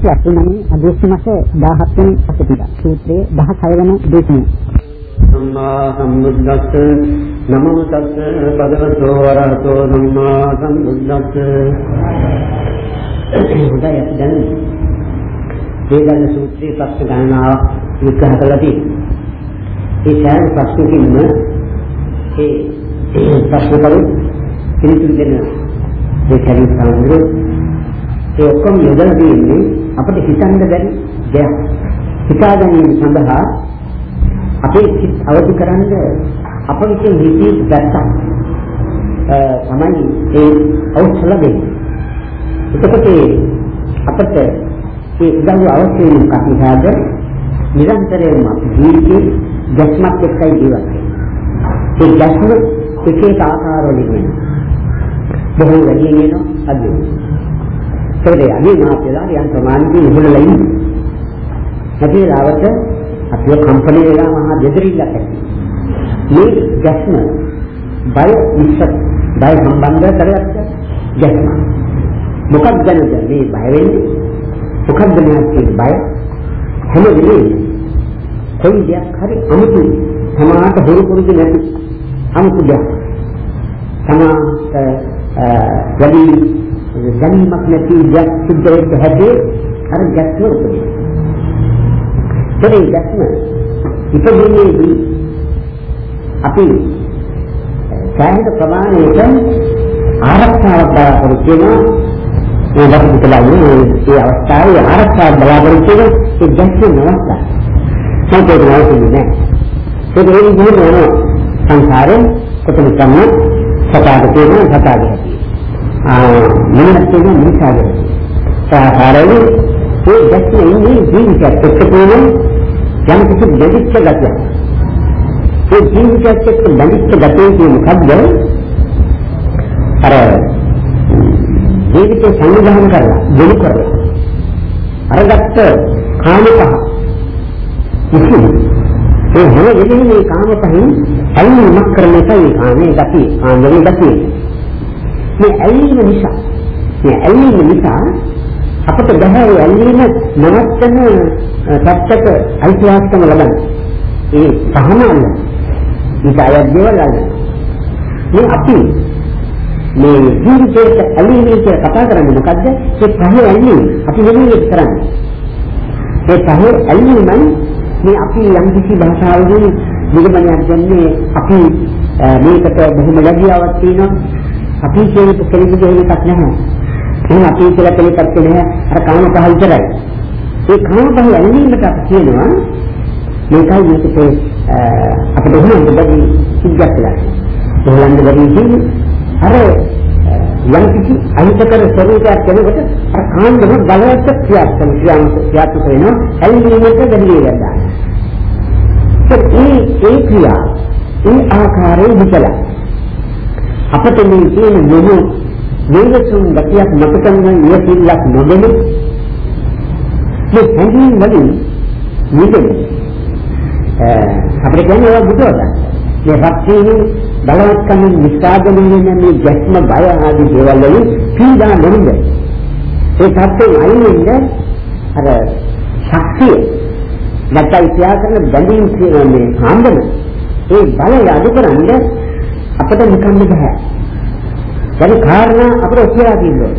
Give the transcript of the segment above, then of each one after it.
1989 අගෝස්තු මාස 17 වෙනි පසුපිට සූත්‍රයේ 16 වෙනි දේශනය. සම්මා සම්බුද්දස්ස නමෝ තස්ස භගවතෝ වරහතෝ සම්මා සම්බුද්දස්ස හොඳයි අපි දැන් දේගල සූත්‍රයේ ප්‍රශ්න ගණනාවක් විග්‍රහ කරලා තියෙනවා. ඒ සෑම ප්‍රශ්නකින්ම ඒ ප්‍රශ්න කරු පිළිතුරු දෙන්න ඒ කලින් සාමුද්‍රෝ ඒ ඔක්කොම යොදලා තියෙන්නේ අපිට හිතන්න බැරි දෙයක්. හිතා ගැනීම සඳහා අපේ සිත් අවදි කරන්න අප විසින් හිතේ ගැටක් තමයි ඒ අවශ්‍ය දෙන්නේ. එතකොට අපිට ඒ උදව් අවශ්‍ය වෙන කතිහාද නිරන්තරයෙන්ම ජීවිතේ ගැස්මක් එක්කයි ජීවත් වෙන්නේ. ඒ ගැස්ම එක එක ආකාරවලින් වෙනවා. බොහෝ වැඩි වෙනවා අඩු වෙනවා. ඒකේ අදී මාතලා යම් ප්‍රමාණකින් ඉහළලා ඉන්නේ. නැති වෙලාවට අපේ කම්පැනි වෙලා මහා දෙදරිල්ලක් ඇති. මේ ගැස්ම බය විශ්ස බය සම්බන්ධ කරගත්ත ගැස්ම. මොකක්ද දැනද මේ බය වෙන්නේ? මොකක්ද මේ බය? හැම වෙලේම කොයි දෙයක් හරි අමුතු සමාත හුරු පුරුදු නැති අමුතු දෙයක්. සමාත වැඩි දැනීමක් නැති දෙයක් සිද්ධ වෙච්ච හැටි අර ගැස්ම උපදින. ඒ ගැස්ම ඉපදීමේදී අපි සෑහෙන ප්‍රමාණයක ආරක්ෂාවක් බලාපොරොත්තු වෙනවා ඒ වගේ ඒ අවස්ථාවේ ආරක්ෂාවක් බලාපොරොත්තු වෙන ඒ ගැස්ම නවත්තා. සංකේත නවතින්නේ නැහැ. ඒක ඒ විදිහට වෙනවා සංසාරේ කොතන තමයි සතාට තියෙන සතාට හැටි. මනසට මිසාවේ. සාහාරයේ ඒ දැක්කේ ඉන්නේ ජීවිතයක් එක්කම යම් කිසි දෙවිච්ච ගතියක්. ඒ ජීවිතයක් එක්ක බැඳිච්ච ගතිය කියන්නේ මොකද්ද? අර ජීවිතේ සංවිධානය කරලා, දෙලි කරලා. අරගත්ත කාම පහ. ඉතින් ඒ හැම වෙලෙම මේ කාම පහෙන් අයින්මක් කරන එකයි කාමයේ ගතිය, කාමයේ ගතිය. මේ ඇලීම නිසා මේ ඇලීම නිසා අපට බෑ ඇලීම නවත්තන පැත්තට අයිතිවාසිකම ලබන්න. ඒ සහනල්ල. ඉතයත් දේවල් අල්ල. මේ අපි මේ ජීවිතයේ ඇලීම කියලා කතා කරන්නේ මොකද්ද? ඒ පහේ ඇලීම අපි මෙලියෙත් කරන්නේ. ඒ පහේ ඇලීමයි මේ අපි යම් කිසි භාෂාවකින් නිගමනයක් දෙන්නේ අපි මේකට බොහොම ලැබියාවක් තියෙනවා අපි කියන කෙනෙකුගේ එකක් නැහැ. එහෙනම් අපි කියලා කෙනෙක්වත් නැහැ. අර කාම පහ විතරයි. ඒ කාම පහ ඇලීමට අපි කියනවා මේකයි මේකට අපිට හොඳ බැරි සිද්ධක් වෙලා. හොලන්ද බැරි කියන්නේ අර යම් කිසි අහිතකර ස්වરૂපයක් කෙනෙකුට අර කාමෙම බලවත් ක්‍රියාත්මක ක්‍රියාත්මක වෙනවා. ඇලීමට බැරි වෙනවා. ඒ ඒ ක්‍රියා ඒ ආකාරයෙන් හිතලා අපට මේ තියෙන මොහු වේදසුන් ගතියක් මතකන්න ඉවසිල්ලක් නොදෙන. මේ හැඟීම් වලින් නිදෙන. අපිට කියන්නේ ඒවා බුදුරජාණන් මේ රක්ෂේන බලවත්කම නිස්කාදනය වෙන මේ ගැස්ම බය ආදී දේවල් වලින් පීඩා නොවිඳ ඒ සත්‍යය අයිනෙන්න අර ශක්තිය නැත්නම් ඉතිහාසන බැඳීම් කියන මේ ආන්දම ඒ බලය අඩු කරන්නේ අපිට නිකම්ම බෑ. දැන් කාරණා අපිට ඔච්චරා තියෙනවා.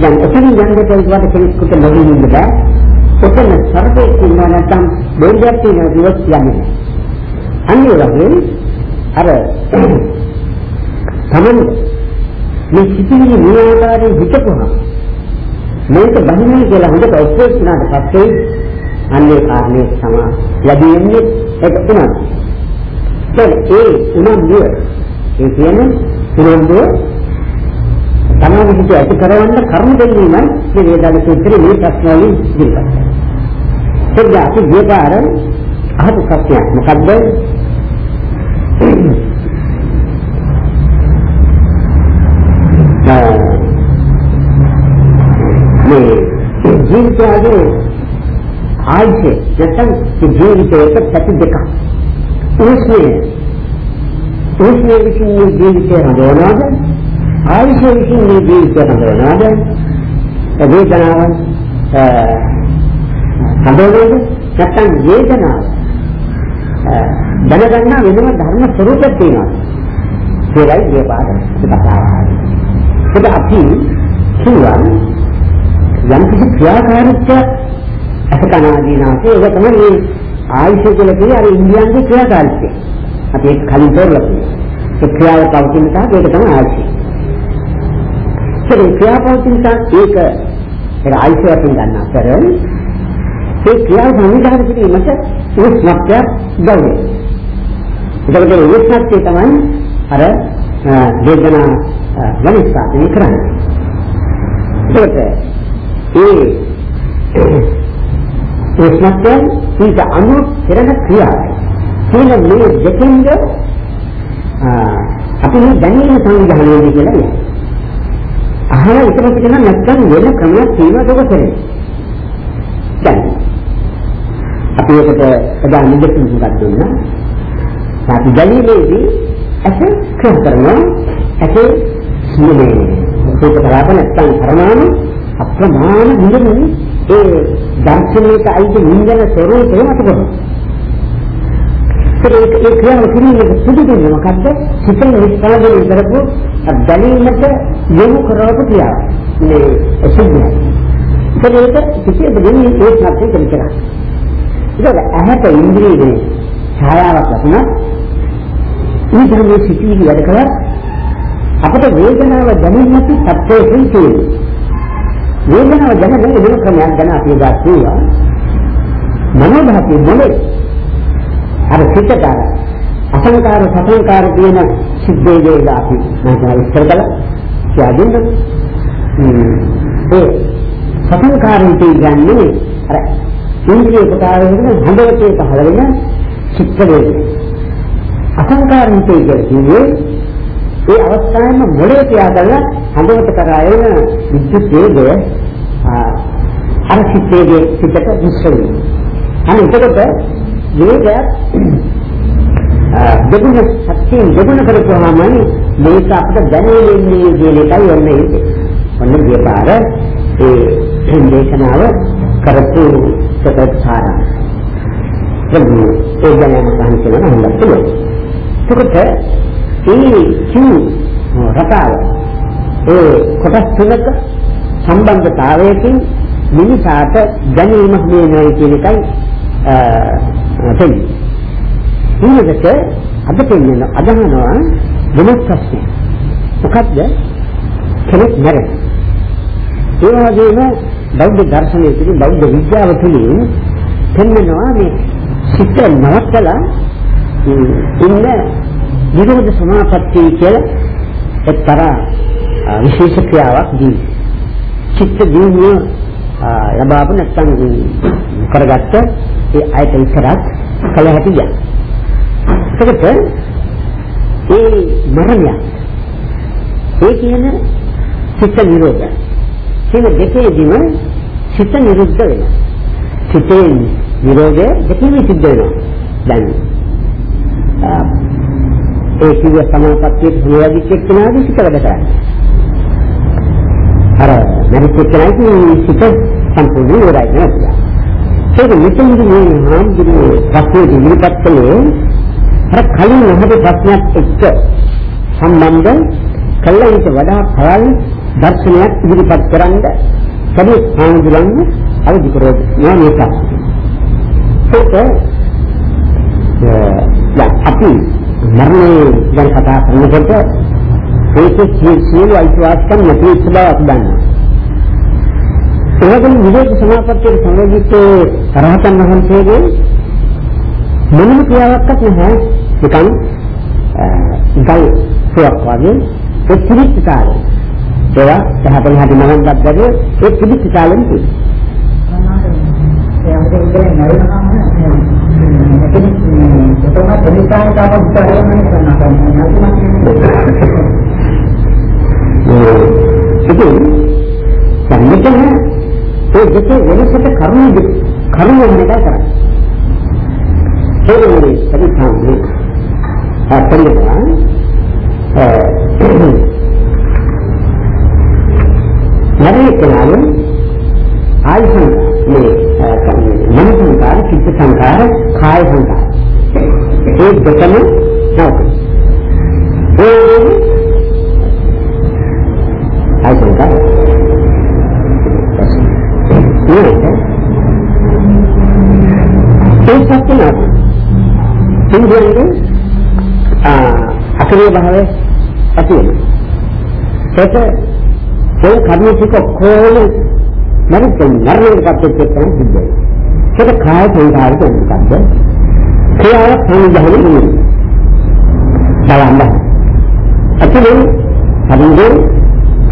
දැන් ඔතන යන්න දෙයක් කෙනෙකුට නොවෙන්න බෑ. ඔතන සර්පේ ඉන්නවා නැත්නම් දෙයක් තියෙනවා දිවස් යන්නේ. අනිත් වගේ අර තමන් මේ සිතිවිලි මේ ආකාරයෙන් හිතපුවා මේක බහිනේ කියලා හොඳට ඔප්පෝස් වුණාට පස්සේ අන්නේ කාරණේ තමයි ලැබෙන්නේ ඒක තමයි දැන් ඒ උනන්දුව ඒ කියන්නේ උනන්දුව තමයි විදිහට ඇති කරවන්න කර්ම දෙන්නීමයි මේ වේදාල සූත්‍රයේ මේ ප්‍රශ්න වලින් ඉදිරිපත් කරන්නේ. අපි ගියපාර අහපු ප්‍රශ්නයක් මොකද්ද? මේ ජීවිතයේ ආයිෂේ නැත්නම් ජීවිතයේ පැති දෙකක් උස්නේ උස්නේ විසින් මේ ජීවිතය හදවනවාද ආයුෂ විසින් මේ ජීවිතය හදවනවාද වේදනාව හදවතේ නැත්තම් වේදනාව දැනගන්න වෙනම ධර්ම ස්වરૂපයක් තියෙනවා. ඒකයි මේ පාඩ කතාව. ඒක අපි කියනවා යම් කිසි ක්‍රියාකාරීත්වය අසකනාදීනාසේ ඒක තමයි මේ ආයුෂ කියලා කියන්නේ අර ඉන්දියාවේ ක්‍රියාකාරීත්වය. අපි ඒක කලින් කරලා තියෙනවා. ඒ ක්‍රියාව පවතින තාක් ඒක තමයි ආයුෂ. ඒ ක්‍රියාව පවතින තාක් ඒක ඒක ආයුෂ වශයෙන් ගන්න අතර ඒ ක්‍රියාව සංවිධානය කිරීමට උස්මත්ය ගෞරවය. ඒකට ඒ උස්මත්ය තමයි අර වේදනා වනිස්ථාපනය කරන්නේ. ඒකට ඒ උස්මත්ය ඊට අනුව කරන ක්‍රියාවයි. කියන මේ දෙකෙන්ද අපි මේ දැනීම සංවිධානයේදී කියලා නේද? අහන ඉතල කියන නැත්නම් වෙන ක්‍රමයක් තියෙනවද ඔබ කරේ? දැන් අපි ඒකට ප්‍රධාන නිදසුන් එකක් දුන්නා. අපි දැනීමේදී ඇස ක්‍රියා කරනවා ඇසේ සියලේ ඒක කරාට නැත්නම් කරනවානේ අප්‍රමාණ නිදෙන්නේ ඒ දර්ශනයට අයිති නින්දන ස්වરૂපය මත කරනවා. ඒක ඒ ක්‍රියාව කිරීමේ සුදුසුකම මොකද්ද? සිතේ නිස්පාදනය කරපු දැනීමට යොමු කරවපු ක්‍රියාව. මේ සිද්ධිය. ඒක සිතේ දෙන්නේ ඒ සත්‍ය කෙනෙක්ලා. ඒක ඇහැට ඉන්ද්‍රියේ ඡායාවක් ලබන ඊටම සිටිවි වැඩ කළා අපට වේදනාව දැනෙන්නත් සත්‍යයෙන් තියෙනවා. වේදනාව දැනෙන්නේ වෙන ක්‍රමයක් ගැන අපි ගන්නවා. මනෝධාතී මොලේ අර සිතට අසංකාර සසංකාර කියන සිද්ධේ වේද අපි මම ඉස්සර කළා. කියදින්න ඒ සසංකාරයෙන් කියන්නේ අර ඉන්ද්‍රිය උපකාරයෙන් හඳවතේ පහළ වෙන චිත්ත වේදනා. අසංකාරයෙන් කියන්නේ ඒ අවස්ථාවෙම මොලේ ක්‍රියා කරලා හඳවත කරා එන විද්‍යුත් වේගය අර චිත්තයේ පිටට මිශ්‍ර වෙනවා. අනිත් එකට වේගය දෙගුණ සත්‍යයෙන් දෙගුණ කරපුවාම මේක අපිට දැනෙන්නේ කියන එකයි ඔන්න ඒක. ඔන්න මේ පාර ඒ දේශනාව කරපු සතරසාර. එන්නේ ඒ ගැන මම කියනවා හොඳට පුළුවන්. ඒකට ඒ කිව් රටාව ඒ කොටස් තුනක සම්බන්ධතාවයකින් මිනිසාට දැනීමක් දෙනවා කියන එකයි තෙන්නේ. ඊළඟට අද පෙන්වන අදහනවා වෙනස් ප්‍රශ්නයක්. මොකද්ද? කෙනෙක් මැරෙන. ඒ වගේම බෞද්ධ දර්ශනයේ තුලින් බෞද්ධ විද්‍යාව තුලින් පෙන්වනවා මේ සිත නවත්තලා ඉන්න නිරෝධ සමාපත්තිය කියලා එක්තරා විශේෂ ක්‍රියාවක් දී. චිත්ත දියුණුව ලබාපු නැත්නම් කරගත්ත ඒ අයට විතරක් කළ හැකියි. ඒකට ඒ මරණය ඒ කියන චිත්ත නිරෝධය. කියන දෙකේදීම චිත්ත නිරුද්ධ වෙනවා. චිත්තේ නිරෝධය දෙකේම සිද්ධ වෙනවා. දැන් ඒ කිව්ව සමාපත්තියේ ප්‍රයෝගික එක්කනාදී සිත වැඩ කරන්නේ. අර මරිත් එක්කනාදී සිත සම්පූර්ණ ඉවරයි නේද? ඒක මෙතනදී මේ හාමුදුරුවෝ ප්‍රශ්නේ ඉදිරිපත් කළේ අර කලින් අහපු ප්‍රශ්නයක් එක්ක සම්බන්ධ කළ ඊට වඩා පළල් දර්ශනයක් ඉදිරිපත් කරන්න සමේ හාමුදුරන් අවදි කරෝනේ මේක. ඒක අපි මරණය ගැන කතා කරනකොට ඒකේ සියලු අයිතිවාසිකම් නැති වෙච්ච බව අපි දන්නවා. ඒකෙන් විවේක සමාපත්තියේ සංගීත රහතන් වහන්සේගේ මොනම ක්‍රියාවක්වත් නැහැ. නිකන් ගල් සුවක් වගේ ඒ පිළිච්ච කාලේ. ඒවා සහපල හැටි මනන් ගත්තද ඒ පිළිච්ච කාලෙම තියෙනවා. ඒ අපිට ඒ දෙකේ වෙනසට කරුණු දෙක. කරුණු වෙනකයි කරන්නේ ඒ වෙනුනේ පරිසම්පේ අපරිවා නරේකලාලු ආයුෂ මේ මනස සංකාර චිත්ත සංකාර කාය සංකාර ඒ දෙකම නෝ භාවය ඇති වෙනවා. ඒක ඒ කර්ම ටික කොහොම මරිත මරණයකට පත් වෙච්ච කෙනා සිද්ධ වෙනවා. ඒක කාය සංකාරක මොකද්ද? ක්‍රියාව සංජානනය නෙමෙයි. බලන්න. අතලින් හරිද?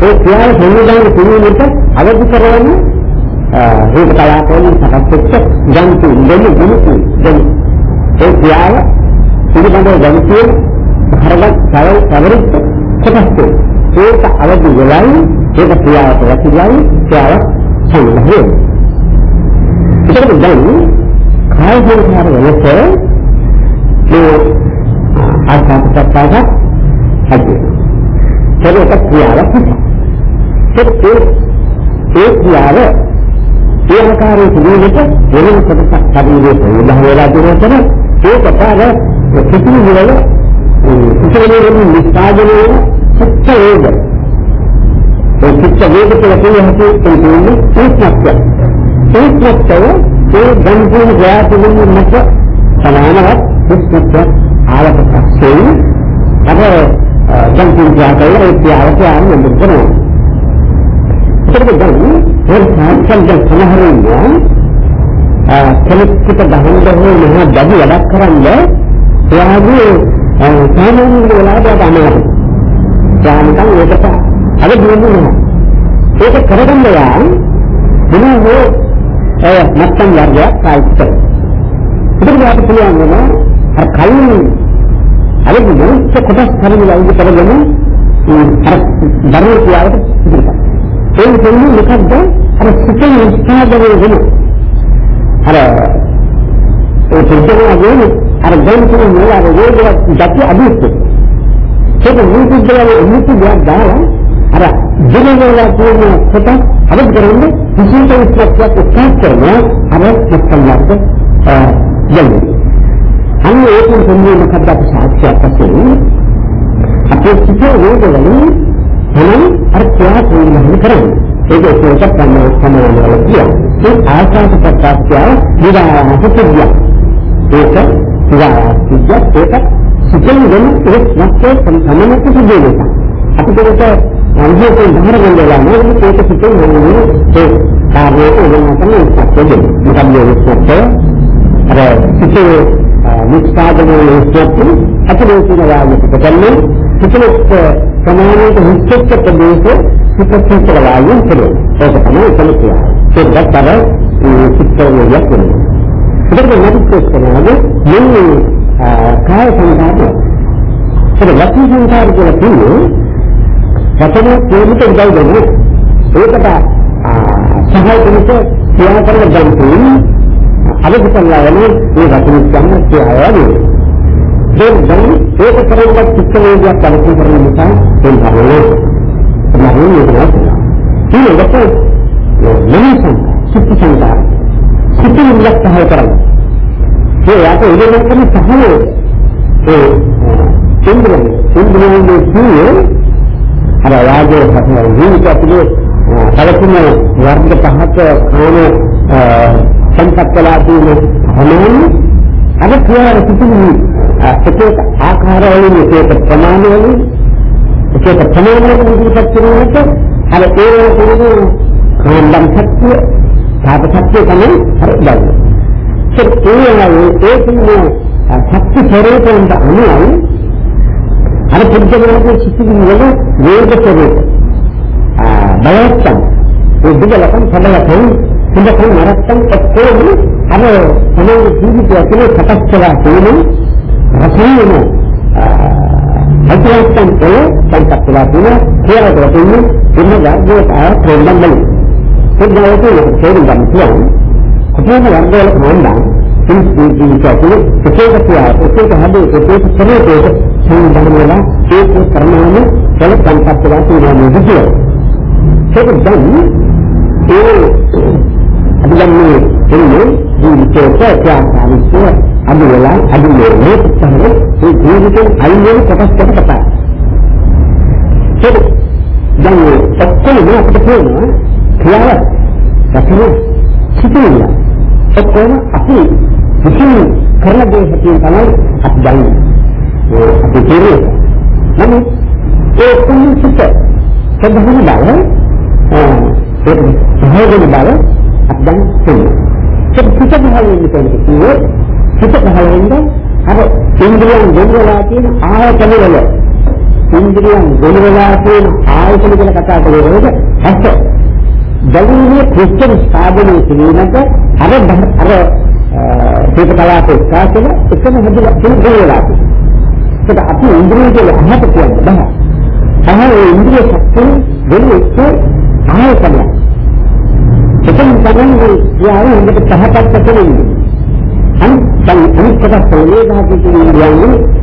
ඒ ක්‍රියාව සංජානනය කිරීමට අවදි කරන්නේ රූප කලාපවලින් සකස් වෙච්ච ජන්තු දෙන්න දුමුතු දෙන්න. ඒ ක්‍රියාව පිළිබඳව දැනුම් හරවත් සරල සවරිත් කොටස් ඒක අවදි වෙලයි ඒක ක්‍රියාවට වැටිලයි ක්‍රියාව සංජානනය ඒකට දැන් කාය සංස්කාර වෙනස මේ ආකාරයට හදේ. ඒක ක්‍රියාවක් නිසා. ඒ ක්‍රියාව ඒ ආකාරයේ සිදුවෙන්නට වෙන කොටසක් ශරීරයේ ප්‍රයෝජන වෙලා තියෙනතර ඒ කතාව කිසිම විදිහක කිසිම නිස්පාදනයේ සත්‍ය වේද ඒ සත්‍ය වේද කියලා කියන්නේ ඒකත් ඒකත්ව ඒ ගම්පුන් ක්‍රියාතුලින් මත සමානවත් සත්‍ය ආලක පස්සේ අර ගම්පුන් ක්‍රියාතුලින් ඒ ක්‍රියාවට ආරම්භ කරනවා ඒකද දැන් ඒ සාකච්ඡා සමහරින්නවා කෙනෙක්ට බහින්ද හෝ මහා දඩි වැඩක් කරන්න එයාගේ සාමාන්‍ය වෙලාවට අමාරුයි. යානිකන් ඒකට අද දුන්නේ නැහැ. ඒක කරගන්න යා මොනවා හෝ ඒ නැත්තම් වර්ගයක් පාවිච්චි කරනවා. ඒකට අපිට පුළුවන් වෙනවා අර කලින් අර මොකද කොටස් හරියට වයිද කරගෙන අර දරුවෝ කියාවට ඉදිරියට. ඒ කියන්නේ මොකද්ද? අර සිතේ නිස්පාදනය වෙන. අර ඒ සිතේ අර දැන් කියන මොන අර වේගයක් දැක්ක අදිස්ස. ඒක නිකුත්දලා නිකුත්දලා දාලා අර දිනවල තියෙන කොට අවදි කරන්නේ විශේෂ උත්සවයක් උත්සාහ කරන අර මුත්තල්ලාට යන්නේ. අන්න ඒකෙන් කියන්නේ මොකක්ද අපි සාක්ෂියක් වශයෙන් අපේ සිතේ වේගවලින් එහෙනම් අර ක්‍රියා ප්‍රතිලහන කරන්නේ. ඒක ඒකට තමයි සමානවල කියන්නේ. ඒ ආකාශ ප්‍රත්‍යක්ෂය විදායන සිද්ධිය. ඒක විදායන සිද්ධිය ඒක සිතෙන් වෙන ඒ නැත්තේ සම්මත සිද්ධිය. අපිට ඒක අන්තිමට බහර ගන්නලා නේද ඒක සිතෙන් වෙන්නේ ඒ කාර්යයේ වෙන තමයි සත්‍යද. මොකද මේ අර සිතේ නිස්පාදනයේ ඉස්සෙත් අපේ තියෙන වාග්යක දෙන්නේ සිතෙත් සමානයට හිච්චෙච්ච ප්‍රදේශ සිතච්ච වායුන් කෙරේ. ඒක තමයි කලිතිය. ඒකත් තර සිත්තෝලියක් වෙනවා. ඒකට නැතිවෙච්ච කෙනාගේ මේ කාය සංකාරය. ඒක වචී සංකාරය කියලා කියන්නේ වචන කේමිට උදව් දෙන්නේ. ඒකට සහාය කෙනෙක් ක්‍රියා කරන ජන්තුන් අවදි කරලා යන්නේ මේ වචන ගන්න ක්‍රියාවලිය. දැන් දැන් ඒක කරන්නේ චිත්තවේදයක් බලපෑම් කරන නිසා ඒ භාවනාව තමයි නේද ඊළඟට මිනිසුන් චිත්ත සංකාර චිත්ත නිලක් තමයි කරන්නේ ඒ යට ඉගෙන ගන්න සහනේ ඒ ඉන්ද්‍රිය ඉන්ද්‍රියන්නේ කියන්නේ අර වාගේ හතර ජීවිත අපිට පළතුන වර්ග පහක කාම සංකප්පලා තියෙන හැමෝම අර ක්‍රියාව සිදුවන්නේ එක එක ආකාරවලින් එක එක ප්‍රමාණවලින් එක එක ප්‍රමාණවලින් ඉදිරිපත් කරනකොට අර ඒ වගේ කාණ්ඩම් සත්‍ය සාප සත්‍ය තමයි හරි බලන්න. ඒ කියන්නේ සත්‍ය ස්වરૂපයෙන් අනුයි අර පුද්ගලයාගේ සිතිවිලි වල වේග ස්වરૂප බලයන් ඒ දෙලකම් සමලකම් හොඳකම් නරකම් ඔක්කොම අර තමයි ජීවිතය තුළ සකස් කරලා තියෙන රසීන අධ්‍යාත්ම වල සංකප්පලා තියෙන කියලා දෙන්නේ ඉන්න වර්ගයට ආ ප්‍රෙන්ඩම් වල ඒකවලට තේරුම් ගන්න පුළුවන් කොහොමද වර්ගවල කොහොමද ජීවිතය තුළ එකක තියා එකක හැදේ එකක ශරීරයේ සංදර්ම වල ඒක ප්‍රමාණ වල සංකප්පලා තියෙන මොකද ඒක දැන් ඒ අපි දැන් මේ එන්නේ ජීවිතයේ ත්‍යාගානිකය අඩු වෙලා අඩු වෙන්නේ තමයි මේ ජීවිතේ අයින් වෙන කොටස් කොට කතා. ඒක දැන් ඔක්කොම අපිට පේනවා ක්‍රියාව රචන සිටින්න. ඔක්කොම අපි විසින් කරන දේ හැටියෙන් තමයි අපි දන්නේ. අපි කියන්නේ. නමුත් ඒ කුණු සිට සබහන බව ඒක සහෝදර බව අපි දැන් තේරෙනවා. ඒක පිට බහල වෙන්න කියන්නේ පිට බහල වෙන්න අර ඉන්ද්‍රියන් දෙවිලා තියෙන ආයතන වල ඉන්ද්‍රියන් දෙවිලා තියෙන ආයතන වල කතා කරනකොට ඇත්ත දවුනේ ක්‍රිස්තියානි සාධනය කිරීමට අර අර දීප කලාප එක්කාසල එකම හැදලා දෙවිලා තියෙනවා. ඒක අපි ඉන්ද්‍රිය කියලා අහකට කියන්නේ බෑ. තමයි ඉන්ද්‍රිය ශක්තිය දෙන්නේ ආයතනයක්. එතෙන් තමයි යාර හොඳට පහපත් කරන්නේ. අන් දැන් අනිත් කොටස් වලේ ධාතු කියන්නේ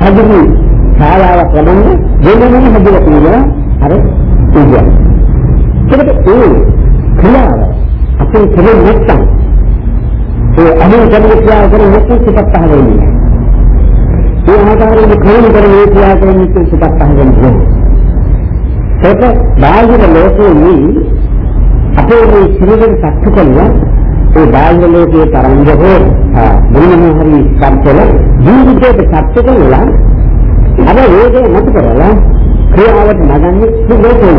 හදිසි ඡායාවක් ලබන්නේ දෙවෙනිම හදලා තියෙනවා අර ඉන්දියා. ඒකට ඒ ක්‍රියාව අපේ කෙරෙන්නේ නැත්තම් ඒ අනුන් කරන ක්‍රියාව කරන්නේ නැත්නම් සිතක් පහළ වෙන්නේ. ඒ ආකාරයෙන් ක්‍රියාව කරන ඒ ක්‍රියාව කරන්නේ සිතක් පහළ වෙන්නේ. ඒක බාහිර ලෝකයේ අපේ මේ ශරීරයෙන් සත්‍ය කරනවා ඒ බාහිර ලෝකයේ තරංග හෝ මොනම හරි සත්‍යල ජීවිතයේ සත්‍ය කරනවා අර වේදේ නැති කරලා ක්‍රියාවට නගන්නේ සුබෝතේ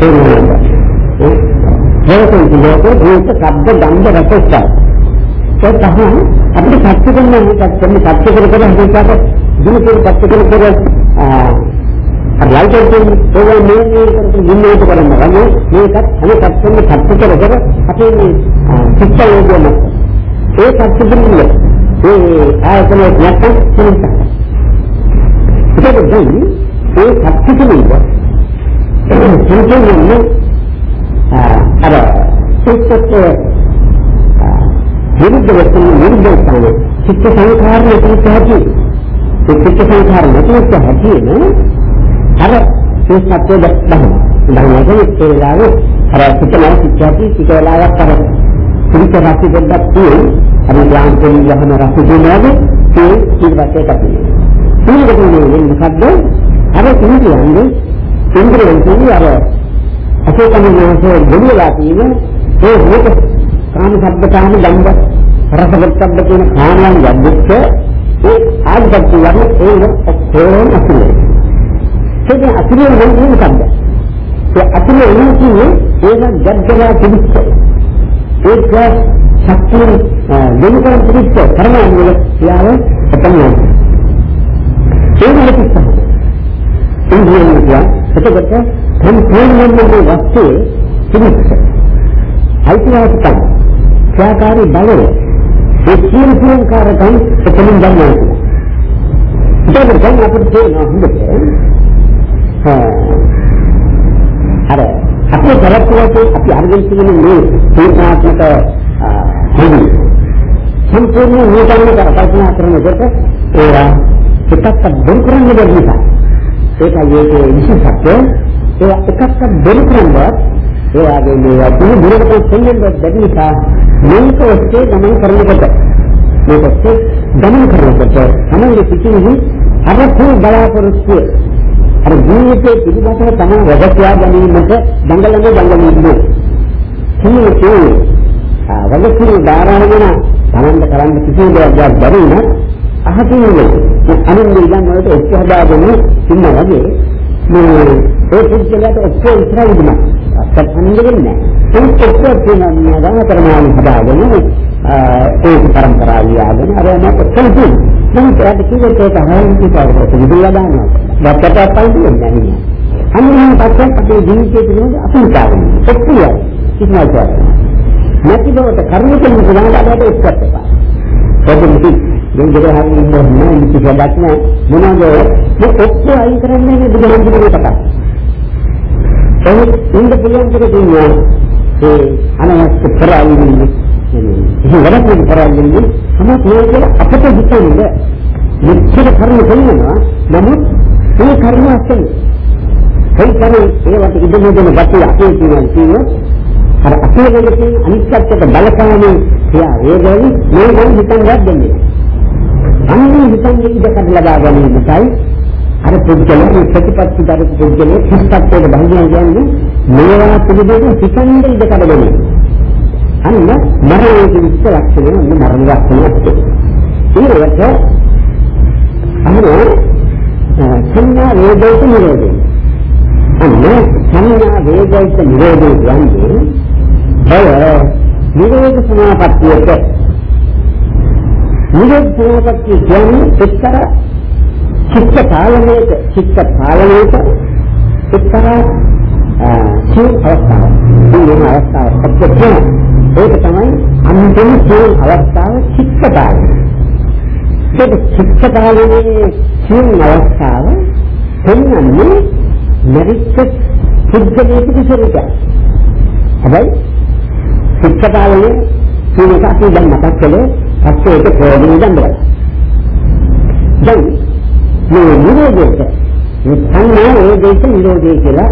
ඒ හේතුන් ලෝකේ භූත ශබ්ද ගන්ධ රස ස්පර්ශ ඒ තමයි අපිට සත්‍ය කරන මේක තමයි සත්‍ය කර කර හිතාට දිනකේ සත්‍ය කර කර අර ලයිටර් කියන්නේ ඒ මේ මේ කරට නින්නේට කරන්න වගේ මේකත් අනිත් සත්‍යෙම සත්‍ය කර කර අපේ මේ චිත්ත යෝගයම ඒ සත්‍ය දෙන්නේ ඒ ආයතන නැත්නම් සිරිත ඒක දැන් ඒ සත්‍ය දෙන්නේ සිරිතෙන්නේ අර චිත්තත් විරුද්ධ වස්තු විරුද්ධ ස්ථාන චිත්ත සංඛාර නැති හැටි චිත්ත සංඛාර නැති හැටි නේ අර මේ සත්‍ය දහම ධර්මයේ ඒ වෙලාවේ අර චිත්තමය සිත්‍යටි චිත්ත වෙලාවක් අර කුලික රාශි දෙන්නක් තියෙයි අර යාන් දෙවි යහන රාශි දෙනවාගේ ඒ ඊළඟට කපන්නේ ඊළඟට මේ මොකද්ද අර ඉන්ද්‍රියන්ගේ ඉන්ද්‍රියන් කියන්නේ අර අසේකමිනාසේ දෙවිලා තියෙන ඒ රූප කාම ශබ්ද කාම ගන්ධ රස ශබ්ද කියන කාමයන් යද්දෙච්ච ඒ ආධිපත්‍ය වල ඒ ඔක්කොම අසුරේ ඒක අසුරේ වෙන්නේ මොකද්ද ඒ අසුරේ වෙන්නේ කියන්නේ ඒක ජඩ්ජලා තිබිච්ච ඒක ශක්තිය දෙවිකන් තිබිච්ච කර්මයන් වල ක්‍රියාව තමයි ඒක හිතන්න ඉන්ද්‍රියන් කියන්නේ එතකොට සම්පූර්ණයෙන්ම මේ වස්තුවේ තිබිච්ච අයිතිවාසිකම් ක්‍රියාකාරී බලය. ඒ සියලු සියංකාරකම් එතනින් ගන්නවා. ඒක දැන් අපිට තේරෙනවා හොඳට අර අපේ කරපුවාට අපි අරගෙන තියෙන මේ තේමාත්මක හොඳි සම්පූර්ණ නූතන කල්පනා කරනකොට ඒවා එකක් දුරු කරන්න බැරි නිසා ඒකයි ඒකේ විශේෂත්වය ඒ එකක්වත් බෙරු කරනවත් ඒ වගේ මේ දුරු දුරකට දෙන්නේ බැරි නිසා මේක ඔස්සේ ගමන් කරනකොට මේක ඔස්සේ ගමන් කරනකොට තමයි පිටින් අර පුල් බලාපොරොත්තු අර ජීවිතේ පිළිබඳව තමයි වැඩකියා ගැනීමට දඟලන දඟලන්නේ කියන්නේ ආ වගකීම් ධාරණගෙන තමන්ට කරන්න කිසි දෙයක් බැරි නම් අහකින් ඉන්නේ. අනිත් දෙයයන් වලට එක්ක හදාගෙන ඉන්න වගේ මේ ඒ පුද්ගලයාට ඔක්කොම ඉස්සරහ ඉන්න අත්‍යන්ත නැහැ. ඒක ඔක්කොම තියෙනවා නේද කරමාන හදාගෙන ඒක පරම්පරාව යාගෙන අර මම ඔක්කොම තියෙනවා. මම ඒකට කිව්වේ ඒක හරියට කිව්වා විදුලිය දානවා. දැක්කට අපයි දෙන්නේ අනිත් පැත්තෙන් අපේ ජීවිතයේ තියෙන අසුන්තාවය ඔක්කොම ඉස්මයි නැති බවට කර්මිකව ගණනාවට එක්කත් එපා. ඒක මුති දැන් දෙක හරියට ඉන්නේ නැහැ කිසිවක් නැහැ මොනවද? මේ ඔක්කොම අයින් කරන්නේ නේද බුදුහන්සේගේ කතා ඒ ඉන්න පුළුවන් දෙක තියෙනවා. ඒ අනවශ්‍ය කරන්නේ ඉතින් වැඩක් කරන්නේ. තමයි මේක අපිට හිතන්නේ මෙච්චර කරුණු දෙන්නවා. නමුත් මේ කර්ම අස්සෙන් ඒ තමයි ඒවට ඉදමුදන ගැටි අපේ කියන තියෙන අර අපේ වෙලකින් අනිත්‍යත්වයට බලපාන ක්‍රියා වේගයෙන් මේ නම් හිතන්නවත් දෙන්නේ. අන්නේ හිතන්නේ ඉඩ කඩ ලබා ගැනීමයි අර පුද්ගලයා ප්‍රතිපත්ති දර පුද්ගලයා සිස්තත්වයට බහිනවා කියන්නේ මේවා පිළිබඳව හිතන්නේ ඉඩ කඩ ගැනීම. අන්න මරණයේ විස්තර ලක්ෂණය මොන මරණ ලක්ෂණයක්ද? ඊළඟට අහනවා සංඥා වේදේත නිරෝධය. අන්න සංඥා වේදේත නිරෝධය කියන්නේ එය නිරෝධ සමාපත්තියට නිරෝධ සමාපත්තිය කියන්නේ එක්තරා චිත්ත පාලනයේද චිත්ත පාලනයේද එක්තරා සිය අවස්ථාව. මේ අවස්ථාව අපිට ඒක තමයි අන්තිම සිය අවස්ථාව චිත්ත පාලනය. ඒක චිත්ත පාලනයේ සිය අවස්ථාව පෙන්වන්නේ මෙරිච්ච පුද්ගලයෙකුගේ ස්වරූපය. හැබැයි චිත්ත පාලනයේ කියන එක අපි දැන් මතක් කළේ පස්සේ ඒක ප්‍රයෝජනෙ ගන්නවා. දැන් මේ නිරෝධයට මේ සංඥා වේදේශ නිරෝධය කියලා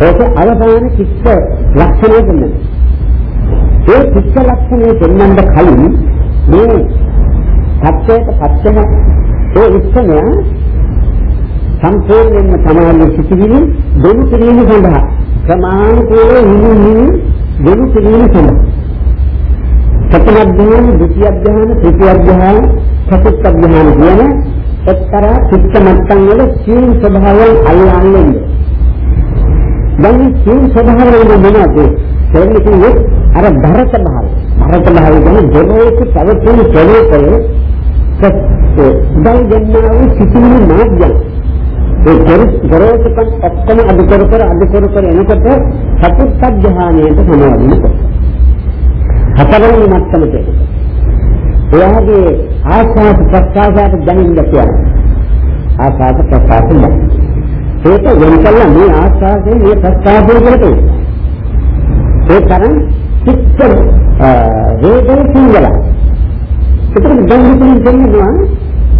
ඒක අවසාන චිත්ත ලක්ෂණය දෙන්නේ. ඒ චිත්ත ලක්ෂණය දෙන්නඳ කලින් මේ සත්‍යයට පත්වන ඒ ඉස්සම සම්පූර්ණයෙන්ම තමයි සිටිවිලි දෙවි කිරීම සඳහා ප්‍රමාණිකව නිමු නිමු දෙවි කිරීම සඳහා ප්‍රථම අධ්‍යාන, ද්විතිය අධ්‍යාන, තෘතිය අධ්‍යාන, චතුර්ථ අධ්‍යාන කියන එක්තරා චිත්ත මට්ටම් වල සියුම් ස්වභාවයන් අල්ලන්නේ. දැන් මේ සියුම් ස්වභාවයන් මොනවද? කියන්නේ කිව්වේ අර ධරත භාවය. ධරත භාවය කියන්නේ දෙවේක පවතින ස්වરૂපය සත්‍ය. දැන් ගන්නවා සිතිවිලි මාර්ගය. ඒ ගරෝසකන් ඔක්කොම අද කර කර අද කර කර එනකොට චතුත්ථ ධානයට සමාවෙන්නේ. හතරවෙනි මට්ටමට එයාගේ ආස්වාද ප්‍රසආසයට දැනෙන්න කියලා. ආස්වාද ප්‍රසආස දැනෙන්න. ඒක වෙනකල්ල මේ ආස්වාදයේ මේ ප්‍රසආසයේ කියලා ඒ තරම් චිත්ත වේදේ සිංගල. ඒකට දැන් මෙතන දෙන්නවා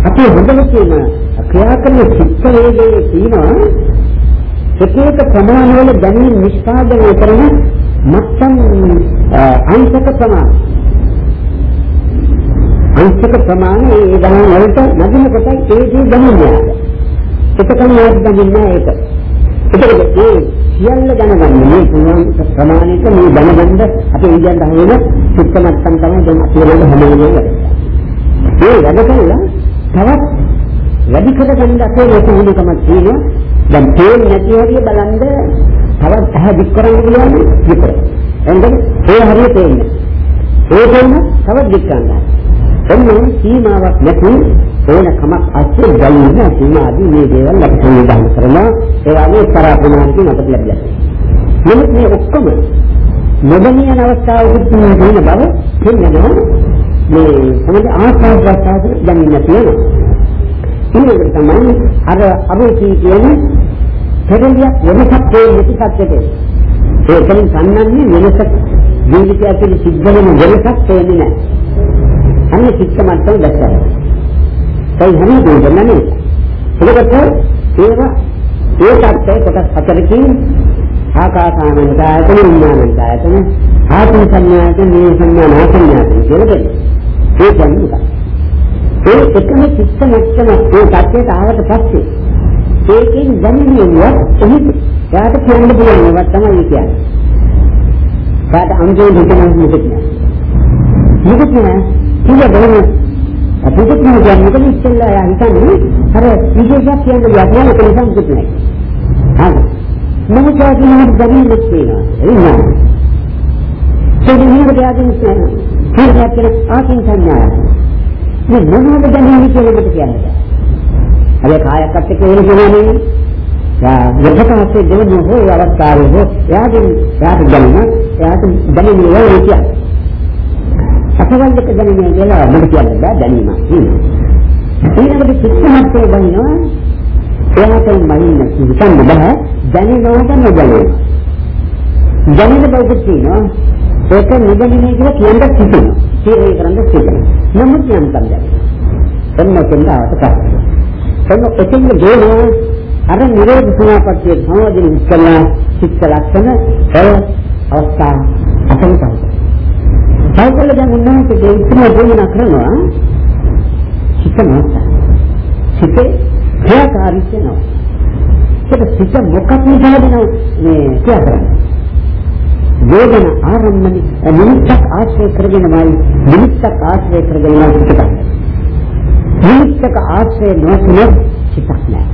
අපි හොඳට කියන ක්‍රියා කරන චිත්ත වේදේ තියෙනවා එක එක ප්‍රමාණවල දැනීම නිෂ්පාදනය කරන මත්තම් අංශක ප්‍රමාණ අංශක ප්‍රමාණය ඒ ගණන් වලට නැදින කොටයි ඒ දේ දැනෙන්නේ. එතකන් යාත් දැනෙන්නේ ඒක. ඒකද ඒ සියල්ල දැනගන්න මේ පුරාණ ප්‍රමාණික මේ දැනගන්න අපි ඉඳන් හරින චිත්ත මට්ටම් තමයි දැන් අපි වල හැමෝම ඒ වැඩ කළා තවත් වැඩි කර ගන්න අපේ ලොකුකමක් තියෙනවා. දැන් තේන්නේ නැති හැටි බලන්න තවත් ඇහැ දික් කරන්න කියන්නේ විතරයි. එහෙනම් ඒ හරියට තේන්නේ. ඒ තේන්න තවත් දික් කරන්න. එන්නේ සීමාවක් නැති ඕන කමක් අස්සේ ගලින්න සීමාදී මේ දේවල් අපිට නිදාන කරනවා. ඒ වගේ පරාපුණාන්ති අපිට ලැබිලා නමුත් මේ ඔක්කොම නොදැනියන අවස්ථාවකුත් තියෙන බව පෙන්වනවා මේ මොකද ආස්වාද ප්‍රසාද දැනෙන්න තියෙනවා ඊළඟට තමයි අර අභිචී කියන්නේ පෙරලියක් වෙනසක් දෙන්නේ පිටත්තේ ඒකෙන් සම්මන්නේ වෙනසක් ජීවිතය ඇතුළේ සිද්ධ වෙන වෙනසක් තේන්නේ නැහැ අන්න චිත්ත මට්ටම දැක්කා. ඒ හැම දෙයක්ම නේ. ඒකට ඒවා ඒ tattve කොටස් හතරකින් ආකාසානං කායතන විඥානං කායතන ආත්ම සංඥාත මේ සංඥා නාසඤ්ඤාත කියලා දෙන්නේ. ඒ කියන්නේ ඒ එකම චිත්ත මට්ටම ඒ tattve ආවට පස්සේ ඒකෙන් දැනෙන්නේ එහි එයාට කියන්න පුළුවන් ඒවා තමයි කියන්නේ. කාට අංගයෙන් හිතන මොකද මොකද නෑ කිය බෑ අපිට කියන්නේ මොකද ඉස්සෙල්ලා යා හිතන්නේ? අර විශේෂයක් කියන්න ගියා ඒක නිසා මුකුත් නෑ හරි. මම කියන්නේ? දැනෙන්නේ කියලා. එන්න ඒ නිවිද යාදින් කියලා. කියන ආකින් සංඥා මේ මොනවද දැනෙන්නේ කියලා මට කියන්නේ අර කායකත් එක්ක වෙන කියන්නේ යා යථාර්ථයේ දෙවන හෝ අවස්ථාවේ හෝ යාදින් යාට දැනෙන යාට දැනෙන්නේ ඒ කියන්නේ. අසවල් එක දැනෙන්නේ කියලා මට කියන්න බෑ දැනීමක් ඊළඟට චිත්තමත්යේ දැනෙනවා. එයාට මනින්න හිතන්න බෑ දැනෙනවද නොදැනෙනවද දැනෙන බවකුත් තියෙනවා ඒක නොදැනෙන්නේ කියලා කියන්න හිතෙනවා තීරණය කරන්න හිතෙනවා නමුත් යම් තමයි එන්න කෙන්දාට කතා එන්න එතෙන් ගේනවා අර නිරෝධ සමාපත්තිය සමවදින ඉස්සලා චිත්ත ලක්ෂණ ඒ අවස්ථා අතන්තයි. සයිකල් දැන් උන්වහන්සේ ඉතිම දෙන්න කරනවා චිත්ත මාත්‍රා. චිත්තේ ක්‍රියාකාරීත්වය නෝ. ඒක සිත මොකක් නිසාද මේ ක්‍රියා කරන්නේ? වේදන ආරම්භනි නිමිත්තක් ආශ්‍රය කරගෙනමයි නිමිත්තක් ආශ්‍රය කරගෙනමයි සිතක්. නිමිත්තක ආශ්‍රය නොකර සිතක් නෑ.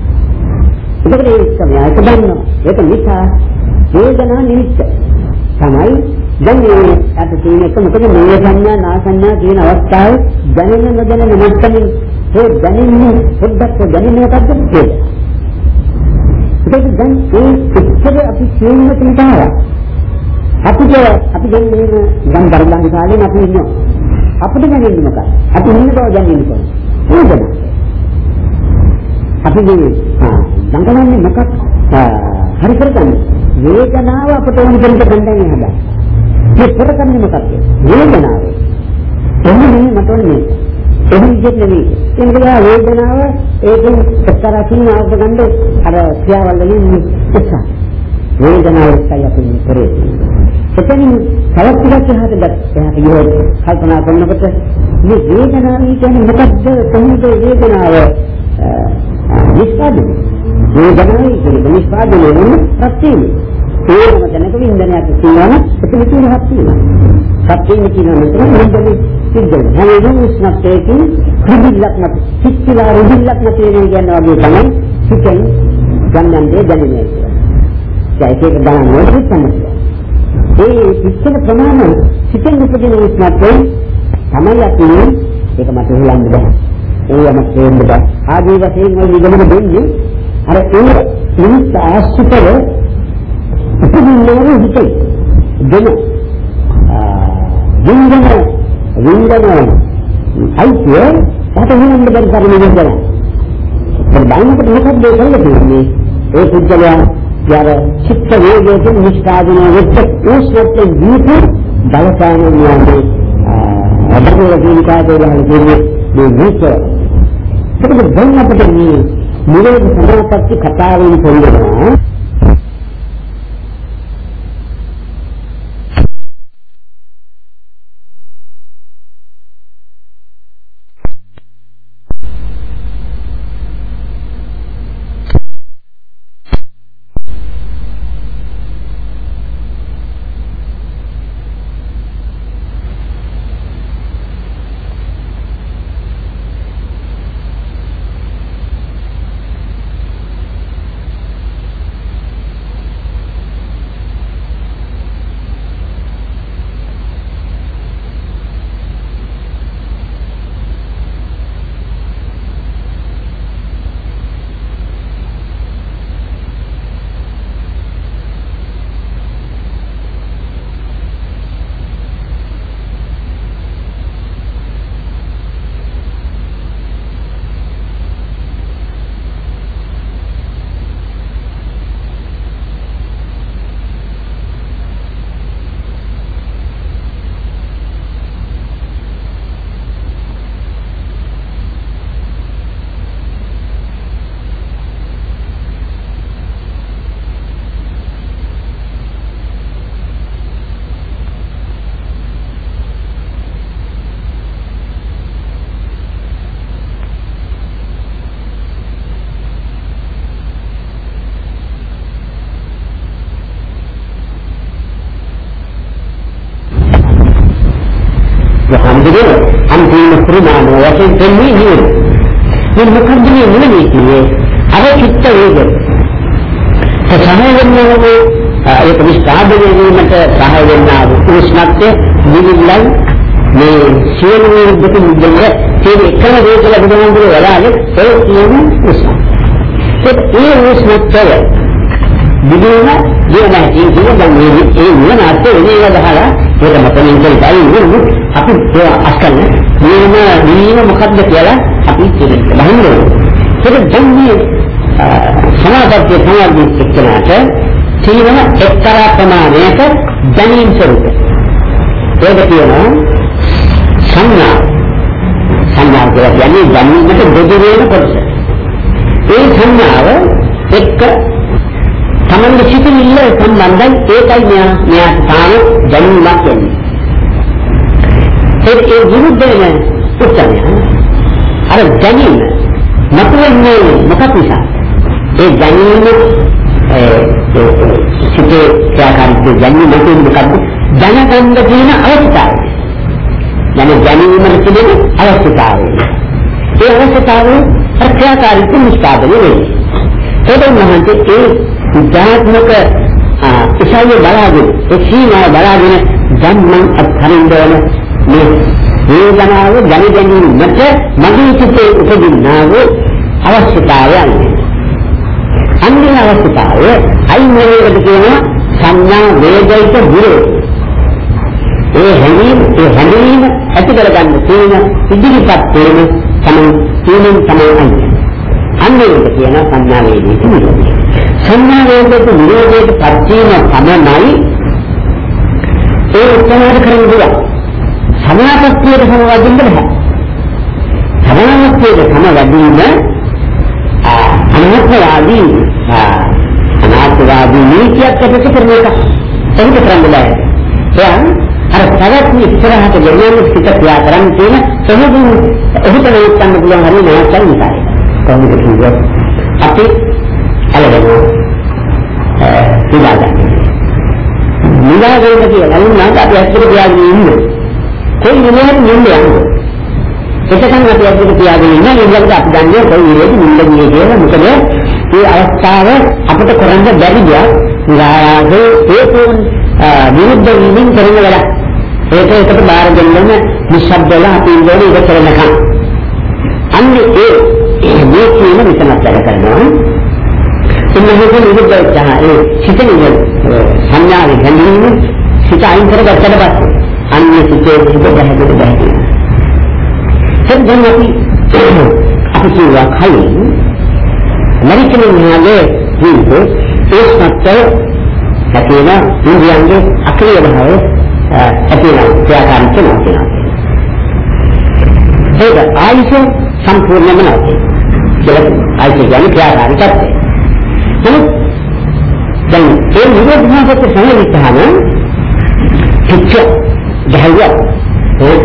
ඒකට ඒ සමයයට ගන්නවා. ඒක නිසා වේදනා නිමිත්ත තමයි දැන් මේ අත තියෙන එක මොකද මේ සංඥා නාසඤ්ඤා කියන අවස්ථාවේ දැනෙන නොදැනෙන මට්ටමින් ඒ දැනෙන්නේ පොඩ්ඩක් දැනෙන්නේ මොකද්ද කියලා. ඒක දැන් ඒ ඉස්සර අපි කියන කෙනාට අපිට අපි දැන් මේ ගම් දරලන් කාලේ අපි ඉන්නවා. අපිට දැනෙන්නේ මොකක්ද? අපි ඉන්න බව දැනෙන්නේ කොහොමද? නේද? අපි මේ දඟලන්නේ මොකක් හරි කරගන්නේ? වේදනාව අපට ඕන දෙන්න ගන්නයි හදා. මේ කරගන්නේ මොකක්ද? වේදනාව. එන්නේ මට ඕනේ. එහෙම විදිහට නෙවෙයි. ඒකලා වේදනාව ඒකෙන් එක්තරා සීමාවක ගන්න අර ක්‍රියාවල් වලින් උත්සාහ. වේදනාව එකයි අපි කරේ. එතනින් තවත් ටිකක් එහාට එහාට ගියොත් කල්පනා කරනකොට මේ වේදනාව කියන්නේ මොකක්ද කොහොමද වේදනාව නිස්පාදනය වේදනාව කියන්නේ නිස්පාදනය වෙන ප්‍රත්‍යය ඒකම දැනක වින්දනයක් කියනවනම් එතන තියෙනවක් තියෙනවා සත්‍යයෙන් කියනවා නම් වින්දනේ සිද්ධ වෙනවා උස්නත්තේකින් රුධිරයක් නැති සිත්තිලා රුධිරයක් නැති වෙන කියන වගේ තමයි සිතෙන් ගන්නන්නේ දැනෙන්නේ කියලා ඒක ගණන් වලට තමයි ඒ පිච්චෙන ප්‍රමාණය සිතෙන් උපදින උස්මත්යෙන් තමයි අපි ඒක මට හොලන්න බෑ. ඒවම කියන්න බෑ. ආදී වශයෙන් ওই විගමන දෙන්නේ අර ඒ නිමිත්ත ආශ්‍රිතව උපදින්නේ හිතේ. දෙන වින්දන වින්දන අයිතිය යට හොලන්න බැරි තරමේ වින්දන. ඒ බයින්කට මොකක්ද ඒ කියන්නේ? ඒ පුද්ගලයා යාර චිත්ත වේගයෙන් නිෂ්පාදනය වෙච්ච උස්වත්ත දීපු බලපාන නියමයි අදහල ජීවිතය දෙන්නේ මේ විච ඒක දැන් අපිට මේ නිරෝධ සමාපatti කතාවෙන් කියනවා අන්තිම ප්‍රමාණ වශයෙන් දෙන්නේ නෙවෙයි. මේ මොකක්ද මේ නෙවෙයි කියන්නේ අර චිත්ත වේග. ඒ සමයන්නේ ඒක විස්තරය වීමට සහාය වෙනා උෂ්ණත්වය නිවිලයි මේ සියලු දෙක මුදල ඒ එකම දේ කියලා බුදුහාමුදුරුවෝ වදාළේ ඒ කියන්නේ උෂ්ණ. ඒ උෂ්ණත්වය විදින ජීවනයේ ජීවන මේ ඒ නිවන අර්ථය එන්නේ ගහලා ඒක මතනින් කියයි අපි ඒ අස්කල් නියම නියම මොකද්ද කියලා අපි කියන්නේ බහින්නේ ඒක දෙන්නේ සමාජයේ සමාජයේ එක්කනට තීවන එක්තරා ප්‍රමාණයක දැනීම් ස්වරූප. ඒක කියනවා සංඥා. සංඥා කියලා කියන්නේ දැනීමට දෙදි වෙන කොටස. ඒ සංඥාව එක්ක තමන්ගේ සිතිවිල්ල සම්බන්ධයි ඒකයි මෙයා මෙයාට තාම දැනීමක් වෙන්නේ. ඒ විරුද්ධ වෙන උත්තරය අර දැනීම මතුවෙන්නේ මොකක් නිසා? ඒ දැනීම සිතේ ක්‍රියාකාරීත්වය දැනීම මතුවෙන්නේ මොකක්ද? දැනගන්න තියෙන අවස්ථාව. යන දැනීමට තිබෙන අවස්ථාවය. ඒ අවස්ථාවේ ක්‍රියාකාරීත්වය නිෂ්පාදනය වෙන්නේ. ඒකෙන් මහන්සේ ඒ විද්‍යාත්මක ඉසාවේ බලාගෙන ඒ සීමාව බලාගෙන දැන් මම අත්හරින්න ඕන මේ වේදනාව දැන ගැනීමට මගේ සිතේ උපදින්නා වූ අවශ්‍යතාවයන් අන්නේ අවශ්‍යතාවය අයිමරේකට කියන සංඥා වේදිත විරෝධ ඒ හැඟීම් ඒ හැඟීම් ඇති කරගන්න තියෙන ඉදිරිපත් වෙන තමයි තියෙන තමයි අන්නේ. අන්නේකට කියන සංඥා වේදිත විරෝධය සංඥා වේදිත විරෝධයට පත් වීම තමයි ඒ උත්තරාධ කරන්න පුළුවන් සමාපත්තියට සමවදින්න බෑ. සමාපත්තියට සමවදීම අනාත්මවාදී අනාත්මවාදී නීතියක් අපිට කරන එක. ඒක කරන්න බෑ. දැන් අර පැවැත්ම ඉස්සරහට ගෙනියන්න සිත ක්‍රියා කරන්න තියෙන සමුදුන් ඔහුට වෙන්න පුළුවන් හරිය නෑසල් නිසා. කොහොමද කියන්නේ? අපි අලගෙන ඉඳලා නිදාගෙන කියලා නම් අපි ඇත්තට තියාගෙන ඉන්නේ. කොයි විදිහට නිින්ද යන්නේ. එතකන් අපි අපිට තියාගෙන ඉන්න ඊළඟට අපි දන්නේ කොයි විදිහට නිින්ද ගියේ කියලා. මොකද මේ අවස්ථාව අපිට කරන්න බැරි දෙයක්. නිරායාසේ හේතුන් විරුද්ධ වීමෙන් කරන වැඩක්. ඒක එකට බාර දෙන්නම නිශ්ශබ්දව අපි ඉන්නේ ඉඳ කරනකම්. අන්නේ ඒ මේ කියන විතනක් වැඩ කරනවා. ඉන්නකොට විරුද්ධ වෙච්චා ඒ සිතේ සංඥාවේ ගැඹුරින් සිත අයින් කරගත්තට පස්සේ අන්‍ය සිතේ සිත බහැදෙට බහැදෙන. දැන් අපි අපි කියවා කලින් මරිකලේ න්යායේ ජීවිත ඒ සත්‍ය ඇතින ඉන්දියන්ගේ අක්‍රිය භාවය ඇතින ක්‍රියාකාරීත්වය නැතිනවා. ඒක ආයුෂ සම්පූර්ණම නැති. ඒක ආයුෂ කියන්නේ ක්‍රියාකාරීත්වය. නමුත් දැන් ඒ නිරෝධනාවට සමවිතහම පිච්ච ගැහුවා. ඒ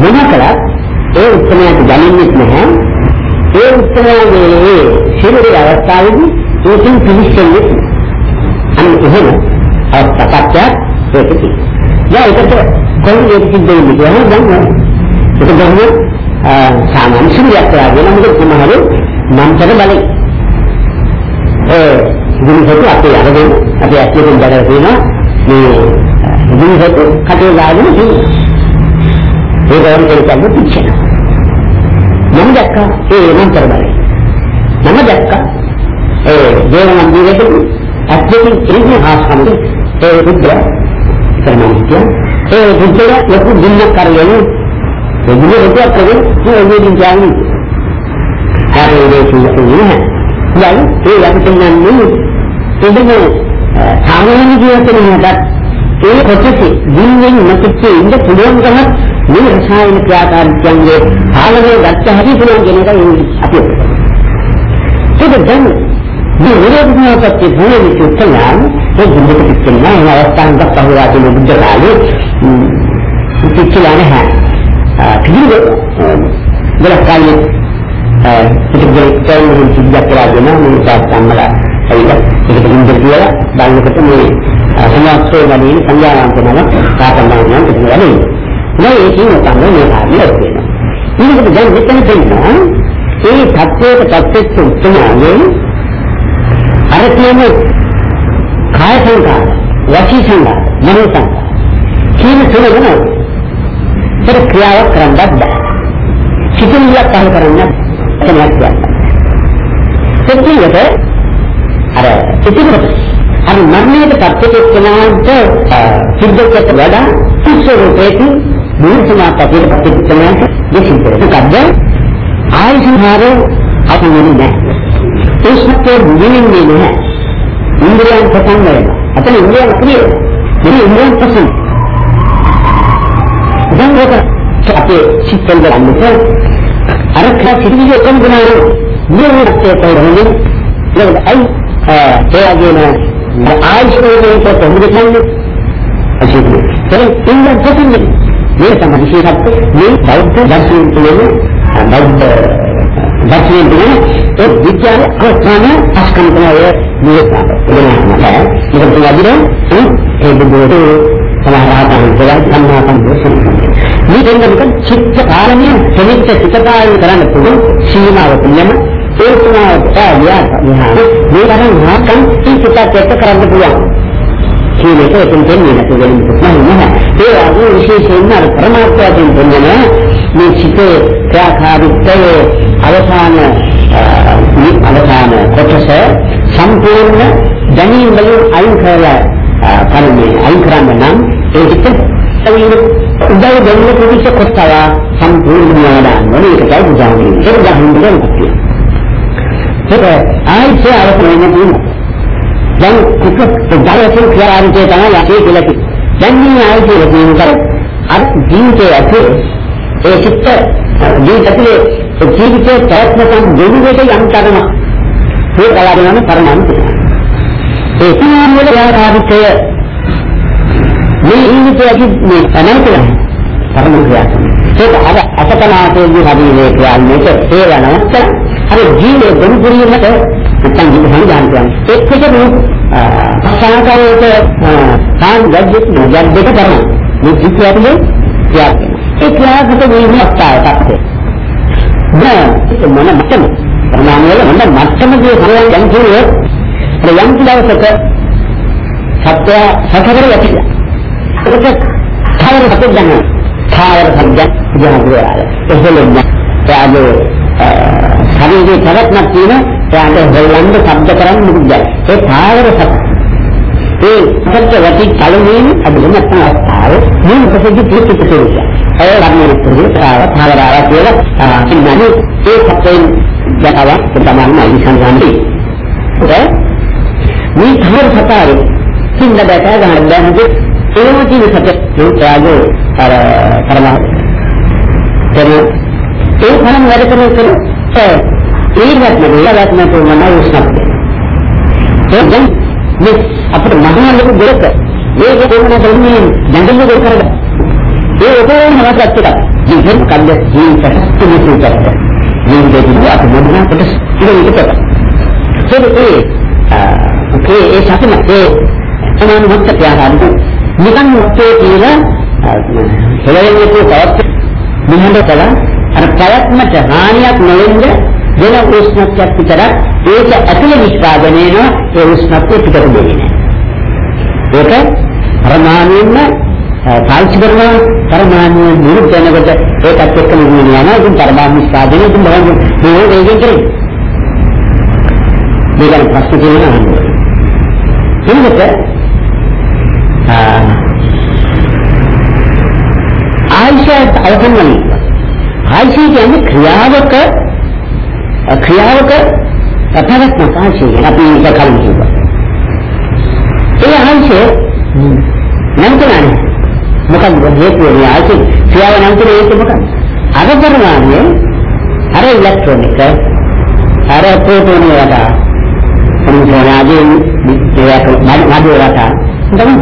මොන කළා ඒ උත්තරයට දැනෙන්නේ නැහැ. ඒ උත්තරයේ සිරුරේ අවස්ථාවේදී ඒකෙන් පිළිස්සෙන්නේ අන්න එහෙම අවස්ථාවක් ඒකයි යා ඒකට කොහොමද ඒක සිද්ධ වෙන්නේ කියලා දැන් ඒක දැන් සාමාන්‍ය සිරුරක් කරගෙන මොකද සමහර මන්තර බලයි. ඒ විදිහට අපේ අරගෙන අපි ඇත්තටම දැනගෙන තියෙනවා මේ ජීවිත කටේ ගාගෙන තියෙනවා. ඒක වගේ කෙනෙක් පිච්චෙන. මම දැක්කා ඒ මන්තර බලය. මම දැක්කා ඒ දේවනම් ජීවිතේ ඇත්තකින් ඉන්නේ ආස්කම්ද ඒ බුද්ධ කරනවා ඒ බුද්ධය ලොකු දින්නක් කරගෙන ඒ බුද්ධ රටක් කරගෙන ඒ වේදින් කියන්නේ. හරි ඒක කියන්නේ. දැන් ඒ යකින් නන්නේ එදෙන්නේ සාමාන්‍ය ජීවිතේ නේද ඒ කොටසේ දින්වෙන් නැතිච්ච ඉන්න පුළුවන්කම මේ රසායන ක්‍රියාකාරීත්වයේ පාලනය ගත්ත හැටි පුළුවන් කියන එකයි අපි ඒක දැන් මේ විරෝධතාවපත් භූමි චුත්තයන් ඒ දුන්නට පිටින් නෑ අවස්ථාවක් පහුවා දෙන බුද්ධ කාලේ පිටිලා නැහැ. කිදිර ගලකාලේ පිටිගල තවුරු සිද්ධ කරලා දෙන මේ සාස්තම්මලා ඒක ඒක දෙන්න කියලා බලනකොට මේ සමාස්තේ වලින් සංඥාවන්තනම සාකච්ඡාවන් පිළිවෙලින්. මේ ඒකේ තමයි මේ කාර්යය වෙනවා. ඊළඟට දැන් මෙතන තියෙනවා ඒ தත්වයට පත්වෙච්ච උත්තරයන් අර කියන කාය සංකාර, වචී සංකාර, මනෝ සංකාර. කියන තුන වෙනවා. ඒක ක්‍රියාවක් කරන්නත් බෑ. සිතිවිල්ලක් පහල කරන්න තමයි කියන්නේ. ඒකෙන්ද අර ඉතිරි අර මරණයට පත්වෙච්ච කෙනාට සිද්ධකට වඩා කුසලෝපේති මූර්තමාපතියට පත්වෙච්ච කෙනාට දෙසින්ද මොකද්ද ආයුෂහාර අපුණුනේ නැහැ. ඒ සත්‍ය නිවින්නේ නැහැ. ඉන්ද්‍රියන් පසන් වෙනවා අතන ඉන්ද්‍රියන් ක්‍රිය මේ ඉන්ද්‍රියන් පසන් දැන් ඒක අපේ සිත්වල ගන්නකොට අර කසිරිය කොම්බුනාරෝ නිරෝධයේ තවරන්නේ ඒකයි ඒ වගේම ආයුෂ්මේට කොහොමද කියන්නේ අශීර්වාද. ඒ ඉන්න කොටින්නේ මේ තමයි විශේෂත්වය මේ බෞද්ධ දර්ශනය තුළ බෞද්ධ දර්ශනය තුළ ඒ විද්‍යාවේ අවස්ථාන අස්කන්ධය නිරපාද. එනවා මේක තුනදින ඒ බුදුරේ සමහරවිට කියලා සම්මාසම් දෝෂන. මේ දෙන්නක චිත්ත කාරණය ප්‍රමිත චිත්තකාරී කරන්න පුළුවන් සීමාව තුනම ඒ තුනට ආවියා විහාර මේ වරන් නාකම් චිත්තකත් කරන්න පුළුවන්. කියන එක එතන දෙන්නේ නැතුව වෙන මොකක්ද නැහැ. ඒ වගේ විශේෂයෙන්ම අර පරමාර්ථයෙන් දෙන්නේ මේ චිතේ ක්‍රියාකාරීත්වයේ අවසාන අවසාන කොටස සම්පූර්ණ දැනීම වලින් අයින් කරලා කර්මයේ අයින් කරන්න නම් ඒ චිත්ත උදව් දෙන්න පුදුෂ කොටසව සම්පූර්ණ ඥාන වල ඒකයි බුදුහාමුදුරුවෝ. ඒක බුදුහාමුදුරුවෝ කියනවා. ඒක ආයිත් අවසානයේ තියෙනවා. දැන් එක ජලයෙන් ක්‍රියාන්තේ තමයි යකේ කියලා කිව්වේ. දැන් මේ ආයතනය කියන්නේ අර ජීවිතයේ ඇතුලේ ඒ චිත්ත ජීවිතයේ ජීවිතයේ ප්‍රයත්නකම් දෙවිවට යම් තරම ඒ කලාවෙන පරමාණු තියෙනවා. ඒ සීමාවල ක්‍රියාකාරීත්වය මේ ජීවිතයේ මේ අනන්තය පරමාණු ක්‍රියාවක්. ඒක අර අසකනාතේදී හදිනේ ක්‍රියාන්විත ඒ වෙනවත් අර ජීවිතේ ගොනුපුරියකට නැත්නම් ජීවිත සංජානකයන් එක්කද සංස්කාරයට කාන් ගැජ්ජෙත් ගැජ්ජෙක කරන මේ ජීවිතය ඇතුලේ ක්‍රියාවක් ඒ ක්‍රියාවකට වීම අවස්ථාවක් දැන් මොන මට්ටම ප්‍රමාණ වල මොන මට්ටමකේ හරියට යම් කිව්වොත් ඒ යම් දවසක සත්‍ය සතරේ යටිලා ඒක තාවර සත්‍ය ගන්න. තාවර සත්‍ය ජනගුරාල එහෙලෙන්න එයාගේ ශරීරයේ පැවැත්මක් තියෙන එයාට හොල්ලන්න ශබ්ද කරන්න මුකුත් ඒ තාවර සත්‍ය ඒ සත්‍ය වටි කලින් අදින නැත්නම් අවස්ථාව මේ ප්‍රසිද්ධ පිළිතුරු ප්‍රතිවිෂය. ඒ ළමයි පුරුෂාව තාවරාව කියලා කින්නන්නේ ඒ සත්‍යයෙන් යනවා තමයි ඉස්සන්වන්නේ. ඒ මේ තාවර සතාරේ කින්න බට ගන්න බැහැ ඒව කියන සත්‍ය ඒකාගේ අර කරනවා. ඒ තරම් වැඩ කරන කෙනෙක් ඒ ඒවත් නෙවෙයි ඒවත් නෙවෙයි මනෝ උස්නත්. ඒ දැන් මේ අපිට මහා ලොකු දෙයක් ඒක කොහොමද දෙන්නේ ජංගල දෙයක් කරද ඒ ඔකෝම නවත්තත් එක ජීවිත කන්ද ජීවිත තුනිසුට ජීවිතේ අපි මොනවා කොට ඉතින් ඒකට ඒ ඒ ඒ සතුන ඒ සමාන මුක්ත ප්‍රයාසාන්ත නිකන් මුක්තේ කියලා හෙලෙන්නේ තවත් නිහඬ කළා. අර ප්‍රයත්නට හානියක් නොවෙන්නේ වෙන උෂ්ණත්වයක් විතරක් ඒක ඇතුළේ නිෂ්පාදනය වෙන ඒ උෂ්ණත්වය පිටට දෙන්නේ නැහැ. ඒක පරමාණුන්න පාවිච්චි කරනවා පරමාණු නිරුද්ධ වෙනකොට ඒකත් එක්ක නිවින යනවා ඉතින් පරමාණු නිෂ්පාදනය ඉතින් බලන්න මේ වේගෙන් කරේ. මේක ප්‍රශ්න තියෙනවා. එන්නක ආයිෂත් අවසන්වන්නේ ආයිෂ කියන්නේ ක්‍රියාවක ක්‍රියාවක පැවැත්ම කාශය අපි ඒක කලින් කිව්වා. ඒ ආංශය නම් කරන්නේ මොකක්ද හේතුව මේ ආංශය ක්‍රියාව නම් කරේ ඒක මොකක්ද? අර පරිමාණය අර ඉලෙක්ට්‍රොනික අර ප්‍රෝටෝන වලට සම්පූර්ණයෙන් මේක මාධ්‍ය වලට තමයි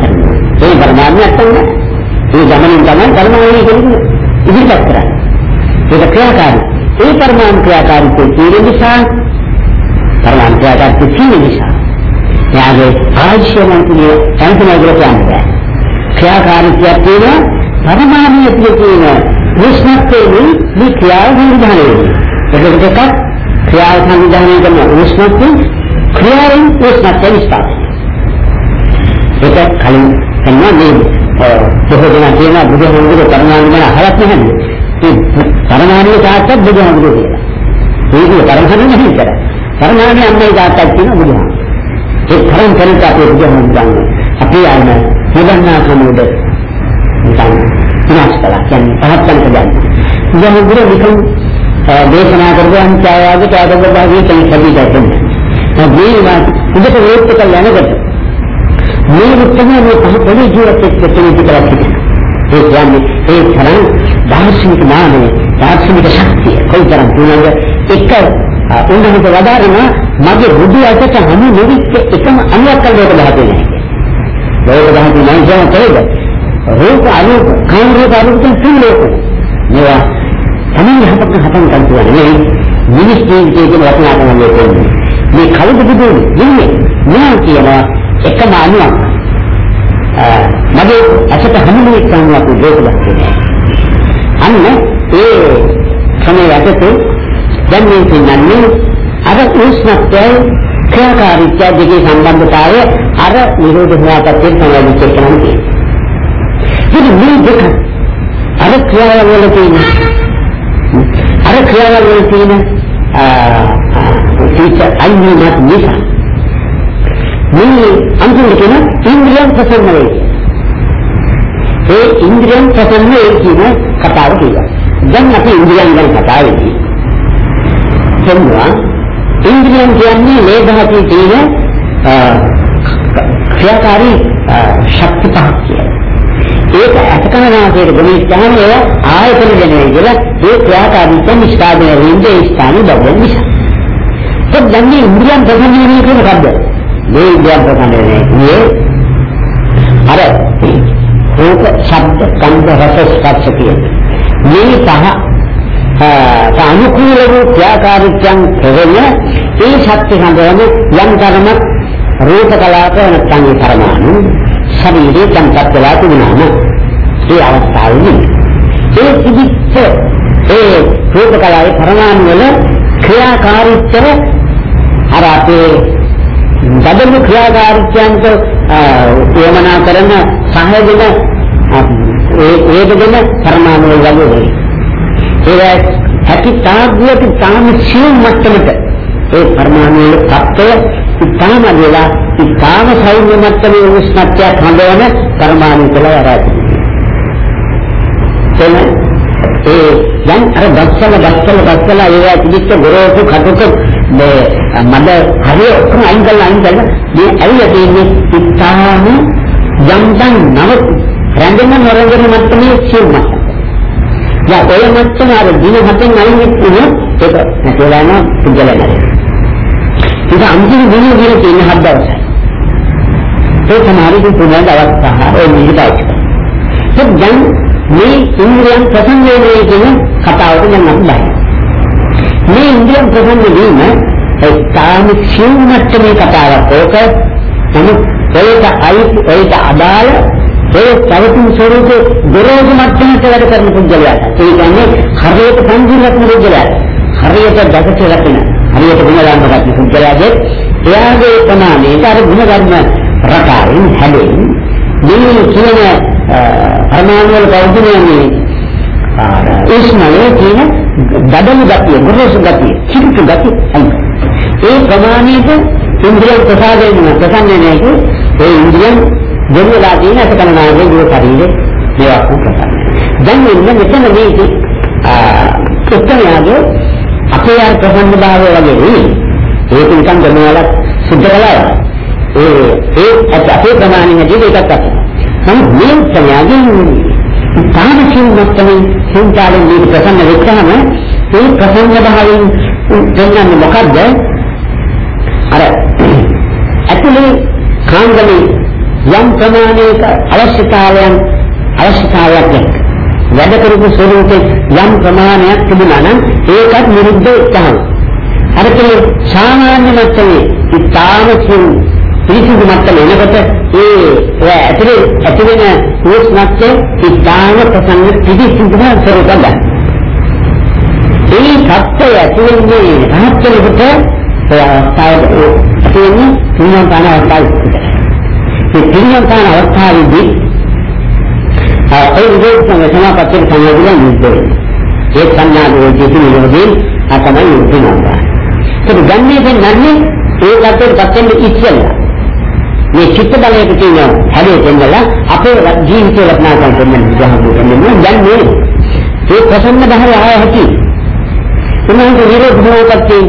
ඒ පරිමාණයක් තමයි ඒ ගමනින් තමයි පරිමාණය කියන්නේ ඉදිරියට කරන්නේ. ඒක ක්‍රියාකාරී. ඒ පරිමාණ ක්‍රියාකාරීත්වයේ තියෙන නිසා පරමාණු ක්‍රියාකාරීත්වය තියෙන නිසා එයාගේ ආශ්‍රමන්තුලිය සංකල්ප කියන්නේ ක්‍රියාකාරීත්වයක් තියෙන පරමාණු තුළ තියෙන උෂ්ණත්වයේ මේ ක්‍රියාව සංවිධානය වෙනවා. ඒකට එකක් ක්‍රියාව සංවිධානය කරන උෂ්ණත්වය ක්‍රියාවෙන් උෂ්ණත්වය නිස්පාදනය ඒක කලින් තමයි මේ බොහෝ දෙනා කියන බුදුහාමුදුරුවෝ පරමාණු ගැන අහලත් නැහැ. ඒ පරමාණු තාත්තත් බුදුහාමුදුරුවෝ කියලා ඒක පරමාණු නෙවෙයි කරන්නේ පරමාණු අම්මයි තාත්තයි කියන බුදුහාම. ඒ තරම් කෙනෙක් අපේ බුදුහාම දන්නේ. අපි ආයන නිවන්නා සමුද නිකන් විනාශ කළා කියන්නේ පහත්තන් කළා. බුදුහාම ගුරු නිකන් දේශනා කරගන්න ඡායාවක ඡායක භාගයේ කෙනෙක් හැදිලා තියෙනවා. මේ වාත් උදට වේත් කළ යනකොට මේ මුත්තම මේ පහ පොඩි ජීවිතයක් කෙනෙක් කියලා කියනවා. ඒ කියන්නේ ඒ තරම් දාර්ශනික ඥානය දාර්ශනික ශක්තිය කොයිතරම් තුනද එක උන්වහන්සේ වදාරන මගේ රුධි අතට හමු නිවිච්ච එකම අනුවක් කල්ලෝක දහතේ නැහැ. ලෝක දහතේ නැහැ කියන තේද? රූප අනුක කාම රූප අනුක තුලෝක. මේවා තමයි හතක් හතන් කන්තුවනේ මේ මිනිස් ජීවිතයේ කියන වටිනාකම මේ තියෙන්නේ. මේ කවුද බුදුනේ? ඉන්නේ. මම කියනවා එකම අනුවක්. මගේ අසත හමු නිවිච්ච අනුවක් ලෝක දහතේ නැහැ. අන්න ඒ සමය යටතේ දැන් මේ කියන්නේ අර උෂ්ණත්වය ක්‍රියාකාරීත්වය දෙකේ සම්බන්ධතාවය අර නිරෝධ හොයාපත්තේ තමයි විචේ කරන්නේ. ඉතින් මේ දෙක අර ක්‍රියාවල තියෙන අර ක්‍රියාවල තියෙන තීච අයිනමත් නිසා මේ අන්තිමට කියන ඉන්ද්‍රියන් ප්‍රසන්න වේ. ඒ ඉන්ද්‍රියන් ප්‍රසන්න වේ කියන කතාව කියනවා. දැන් අපි ඉන්ද්‍රියන් ගැන කතා වෙන්නේ. කියනවා ඉන්ද්‍රියන් කියන්නේ මේ ධාතුවේ තියෙන ක්‍රියාකාරී ශක්ති පහක් කියලා. ඒක අසකනාසයේ ගොනිස්ථාන ඒ ආයතන දෙන්නේ කියලා ඒ ක්‍රියාකාරීත්ව නිෂ්පාදනය වෙන්නේ ඒ ස්ථානේ බබෙන් නිසා. ඒ දැන් ඉන්ද්‍රියන් ප්‍රසන්න වෙන්නේ මොකද්ද? මේ ඉන්ද්‍රියන් ප්‍රසන්න වෙන්නේ අර රූප, ශබ්ද, ගන්ධ, රස, ස්පර්ශ කියන. මේ පහ අනුකූල වූ ක්‍රියාකාරීත්වයන් කෙරෙන ඒ ශක්ති සම්බන්ධ යම් ධර්මයක් රූප කලාප නැත්නම් ඒ පරමාණු ශරීරේ සංකප්ප වෙලා තිබුණාම ඒ අවස්ථාවේදී ඒ තිබිච්ච ඒ රූප කලාවේ පරමාණු වල ක්‍රියාකාරීත්වය අර අපේ දඩමු ක්‍රියාකාරීත්වයන්ට උවමනා කරන සහයදෙන ඒ ඒකදෙන පරමාණු වල වගේ ඒක ඇති තාග්ගයට තාම සියුම් මට්ටමට ඒ පරමාණු වල තත්ත්වය ඉතාම වෙලා ඉතාම සෞම්‍ය මට්ටමේ උෂ්ණත්වයක් හඳවන පරමාණු කියලා ආරාධි. එන ඒ දැන් අර බස්සල බස්සල බස්සල ඒවා තිබිච්ච ගොරෝසු කටුක මේ මඩ හරිය ඔක්කොම අයින් කරලා අයින් කරලා මේ ඇවිල්ලා තියෙන්නේ ඉතාම යම්තන් නව රැඳෙන නොරැඳෙන මට්ටමේ සියුම් මට්ටම. දැන් ඔය මච්චන අර දින හතෙන් අයින් වෙන්නේ ඒක නැතිලා යන පුද්ගලයා නේද. ඒක අන්තිම දින දින තියෙන හත් දවසයි. ඒ සමාධි පුනර් අවස්ථාව ඔය නිහිතයි. ඒක දැන් මේ ඉන්ද්‍රියන් ප්‍රසන්න වෙන්නේ කියන කතාවට දැන් අපි බයි. මේ ඉන්ද්‍රියන් ප්‍රසන්න වීම ඒ කාම සිව්මත්මේ කතාවක්. ඒක නමුත් ඒකට අයිති ඒකට අදාළ ඒ පැවතුම් ස්වરૂපේ ගොරෝසු මට්ටමට වැඩ කරන පුද්ගලයාට. ඒ කියන්නේ හරියට සංජීවන පුද්ගලයාට. හරියට දැකට රකින්න. හරියට ගුණධර්ම රකින්න පුද්ගලයාගේ එයාගේ ප්‍රමාණයට අර ගුණධර්ම රටාවෙන් හැදෙන්න මේ කියන ප්‍රමාණ වල පෞද්ගලයන්ගේ උස්මලේ කියන දඩලු ගතිය, ගොරෝසු ගතිය, චිත්ත ගතිය ඒ ප්‍රමාණයට ඉන්ද්‍රිය ප්‍රසාදයෙන් ප්‍රසන්න නැහැ ඒ ඉන්ද්‍රියන් දෙන්නවා කියන එක කලනාගේ දුර ශරීරේ මේවා කුප්පසන්න. දැන් මෙන්න මෙතන මේක උත්තරයගේ අපේ අර ප්‍රසන්න භාවය වගේ නෙවෙයි. ඒක නිකන් ගමනවල සුද්ධ කළා. ඒ ඒ අපේ ප්‍රමාණය හැටියට ඒකත් අත්. නමුත් මේ උත්තරයගේ තාමසින් මත්තමේ සංකාලෙන් මේ ප්‍රසන්න වෙච්චහම ඒ ප්‍රසන්න භාවයෙන් දෙන්නන්නේ මොකද්ද? අර ඇතුලේ කාංගලේ යම් ප්‍රමාණයක අවශ්‍යතාවයන් අවශ්‍යතාවයක් එක්ක වැඩ කරපු ස්වරූපේ යම් ප්‍රමාණයක් තිබුණා නම් ඒකත් නිරුද්ධ වෙච්චහම අර කේ සාමාන්‍ය මට්ටමේ ඉතාම සිව් පිළිසිදු මට්ටමේ එනකොට ඒ ඇතුලේ ඇතුලෙන උෂ්ණත්වය ඉතාම ප්‍රසන්න පිළිසිදු ස්වරූපයක් ගන්න. ඒ සත්‍යය ඇතුලේ රහත් වෙනකොට ඒ අවස්ථාවේ තියෙන තුන්වන තන අවස්ථාවේ. මේ පිළියම්පාන අවස්ථාවේදී ඒ විදේශ සමාපත්තේ සංයෝගය නිද්දේ. ඒ සංඥාවේ ජීවිත නිරෝධයෙන් අතමයි යොදනවා. ඒක ගන්නේ දෙන්නේ ඒකට පස්සෙන් ඉස්සෙල්ලා. මේ චිත්ත බලයට තියෙන හැදේ දෙන්නලා අපේ ජීවිතේ වටනාකම් දෙන්න බුදුහාමුදුරුවෝ දැන් මේ ඒ ප්‍රසන්න බහර ආය හැකි. උන්වහන්සේ නිරෝධ භවපත්තේ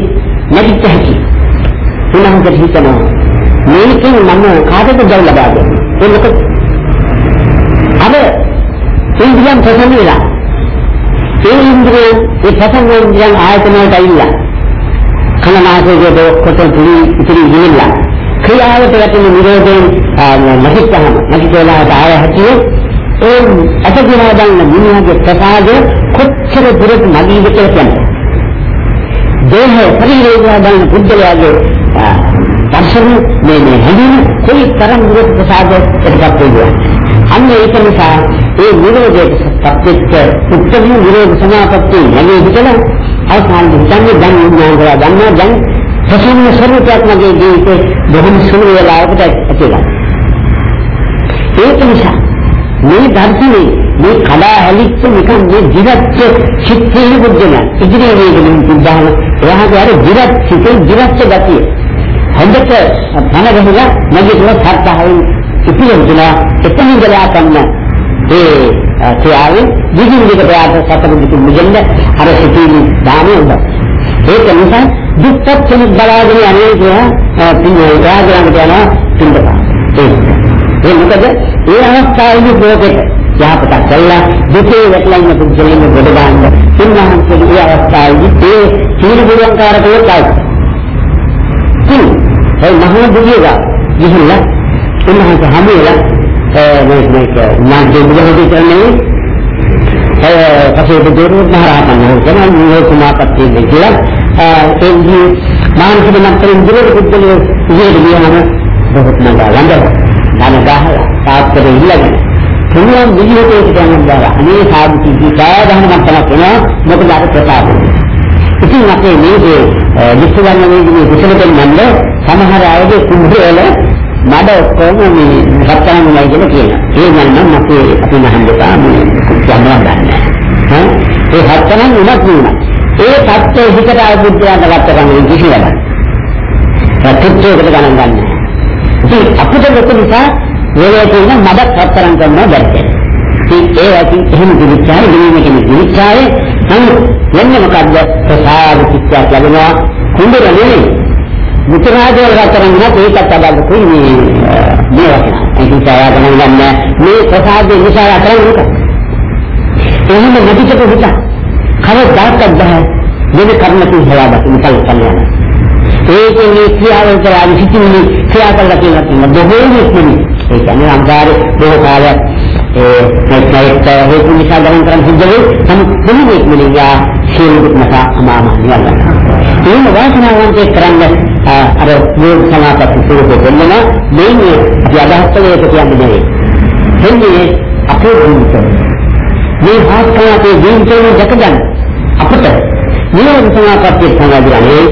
නැගිට හැකි. උන්වහන්සේ හිතනවා මේකෙන් මම කාටද ජය ලබා දෙන්නේ? ඒ මොකද අර ඉන්ද්‍රියන් ප්‍රසන්න වෙලා. ඒ ඉන්ද්‍රිය ඒ ප්‍රසන්න ඉන්ද්‍රියන් ආයතන වලට ඇවිල්ලා කනනාසයේ දොක්කොට පිළි ඉතිරි ගිහිල්ලා ක්‍රියාවට වැටෙන නිරෝධයෙන් නැතිවම නැතිවලා ආය හැටියේ ඒ අතදිනා බලන මිනිහාගේ ප්‍රසාදය කොච්චර දුරට නැගීද කියලා කියන්නේ. දේහ ශරීරය බලන පුද්ගලයාගේ දර්ශන මේ මේ හැදීම කොයි තරම් දුරට ප්‍රසාදයකටපත් වෙනවද? අන්න ඒක නිසා ඒ නිරෝධයට සත්‍යෙච්ච උත්තම නිරෝධ සමාපත්තිය නැගෙයි කියලා අවසාන දෙන්නේ දැන් විඥාන කරලා ගන්නවා දැන් ප්‍රසන්න ස්වરૂපයක් මගේ ජීවිතේ බොහොම සුළු වෙලාවකට ඇතිලා. ඒක නිසා මේ දර්ශනේ මේ කලා හැලිච්ච නිකන් මේ ජීවත් චිත්තේ බුද්ධන ඉදිරියේ වේගමින් තිබ්බහම එයාගේ අර ජීවත් චිතේ ජීවත් ගතිය හොඳට පණ ගහලා මගේ තුල සත්‍යයෙන් ඉතිරිලා එතන ඉඳලා ගන්න ඒ ක්‍රියාවෙන් දිගින් දිගට යාට සතර දිගින් මුදෙන්න අර සිටිලි දානේ උඹ ඒක නිසා දුක්ඛ කෙනෙක් බලාගෙන යන්නේ කියලා පින්නේ යාගරන්ට යනවා පින්දපා ඒ මොකද? ඒ අවස්ථාවේදී ප්‍රෝකෙට යහපත කළා. දුකේ වැටලා ඉන්න පුද්ගලයන් ගොඩ ගන්න පින්වහන්සේගේ ඒ අවස්ථාවේදී ඒ සීල බුදුන්කාරකෝ කයි කින් ඒ මහා දුකියක ගිහිල්ලා උන්වහන්සේ හැමෝලා මේ මේ නාග්ගේ බුදුහමෝ කියන්නේ ඒ පසේ බුදුරු මහරහතන් වහන්සේ මේ කුමාපත්තිය කියලා එන්නේ මානසික මට්ටමින් දුරට පුද්ගලයෝ ඉහළ ගියාම බොහොත් නගා ළඟ ධන ගහලා තාත්තර ඉල්ලගෙන පුළුවන් විදිහට ඒක ගන්න බෑ අනේ සාදු කිසි සාධන මට්ටමක් වෙනවා මොකද අර ප්‍රතාපය ඉතින් අපේ මේ විශ්වගන්න වේගයේ කුසලයෙන් මන්ද සමහර අයගේ කුඹුරවල මඩ ඔක්කොම මේ රත්තරන් වලයි කියලා කියනවා. ඒ නම් අපේ අපි නහඳපා මේ යනවා ගන්න. හා ඒ රත්තරන් උනත් නුනා. ඒ தත්ත්වය හිතට ආවුද්දයන්ට ගත්තකම කිසිවල. ප්‍රතිත්වයකට ගණන් ගන්න. ඉතින් අපිට ලොකු නිසා වේලේ තියෙන මඩ රත්තරන් කරනවා දැක්කේ. ඉතින් ඒ ඇති එහෙම දිවිචාරය දිවිම කෙනෙක් දිවිචාරය නමුත් වෙන්නේ මොකද්ද? ප්‍රසාද චිත්තයක් ලැබෙනවා කුඹුර නෙවෙයි මුතරාජය රතරන් නම් ඒකත් අදාළකුයි මේ මේ වචන. ඒක නිසා ගණන් ගන්න මේ ප්‍රසාදේ නිසා අතරන් උක. එහෙම නැතිකට හිත. කවදාවත් බෑ. වෙන කර්ම කිව්වා දකින්න කල්පනා. ඒකේ මේ ක්‍රියාවල් කරලා සිටින්නේ ක්‍රියා කරලා කියලා තියෙන බොහෝ ඉක්මනින්. ඒ කියන්නේ අන්දාරේ බොහෝ කාලයක් ඒ මේකත් හේතු නිසා ගමන් කරන් සිද්ධ වෙයි. නමුත් බොහෝ ඉක්මනින් යා සියලු මත අමාම නිවන්. එහෙම වාසනාවන්තේ කරන්නේ අර මේ සමාපatti ස්වරූපෙ දෙන්න මේන්නේ අපි අදහස් කළේ ඒක කියන්නේ නෙවෙයි. දෙන්නේ අපේ ජීවිතය. මේ හාස්කලේ ජීවිතේ දැක ගන්න. අපිට නිරෝධ සමාපatti සමාදිරනේ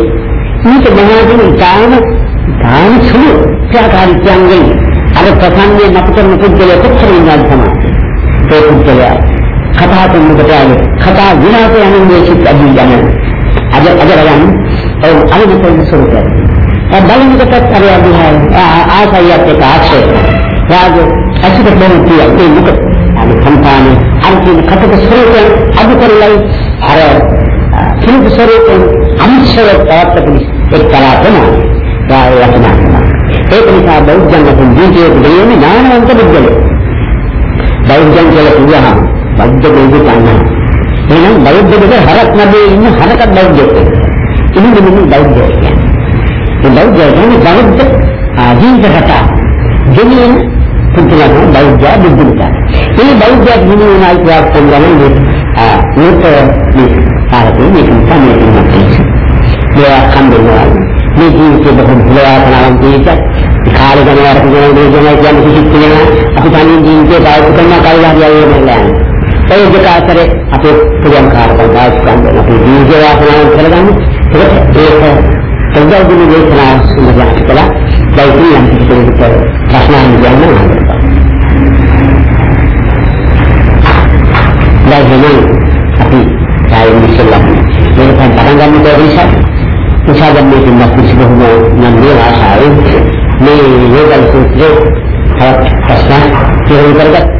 මේක මහාදින ඊටාම ඊටාම සුළු ප්‍රකාරිත්‍යංගෙන් අර ප්‍රසන්නේ අපිට මුකුද්දල කොච්චර ඉන්නවද තමයි. ඒ පුද්ගලයා කතා කරනකොට ආවේ කතා විනාශ යන මේ සිත් අදින් යන අද අද ගන්න ඒ අනිත් ස්වරූපය. බලන්නකොටත් අර අදිහාය ආසයියත් එක්ක ආශ්‍රය. රාග අසිත ප්‍රමුඛිය ඒ මුක අනි සම්පානේ අන්තිම කටක ස්වරූපය අදු කරලයි අර කිලුක ස්වරූපය අංශව තවත්තුනි එක්තරා වෙනවා. රාය වචනා. ඒක නිසා බෞද්ධයන් වශයෙන් ජීවිතයේ දෙන්නේ ඥානවන්ත බුද්ධලෝ. බෞද්ධයන් කියලා කියහම බෞද්ධ දෙවියන් ගන්නවා. එහෙනම් බෞද්ධ දෙක හරක් නැදේ ඉන්න හරකට බෞද්ධයෙක්. ඉන්නේ මෙන්න බෞද්ධයෙක් කියන්නේ. ඒ බෞද්ධය කියන්නේ බෞද්ධ ආජීවකට ගෙනියන පුදුලන බෞද්ධ බුද්ධික. මේ බෞද්ධ ගෙනියන අයිතියක් සම්බන්ධයෙන් ආ මේක මේ ආරතේ මේක තමයි කියන්නේ. මේ කන්දේවා මේ ජීවිතේ බොහොම පුලවාතනාවන් ජීවිත කාලේ ගණනාර කියන දේ ගැන කියන්නේ කිසිත් කියනවා අපි තනියෙන් ජීවිතේ පාවිච්චි කරන प्रयोग का करे अपने प्रियंकार का दास का अपने बीज वासनाओं को लगाने सिर्फ़ एक है चौदह दिन देखना मुझे आठ कला बैठी अंत रचना ज्ञान में आ जाता अपनी राय मेरे पास भरंगा में तो अभी सब पूछा जब मैं मैं कुछ अंतर्गत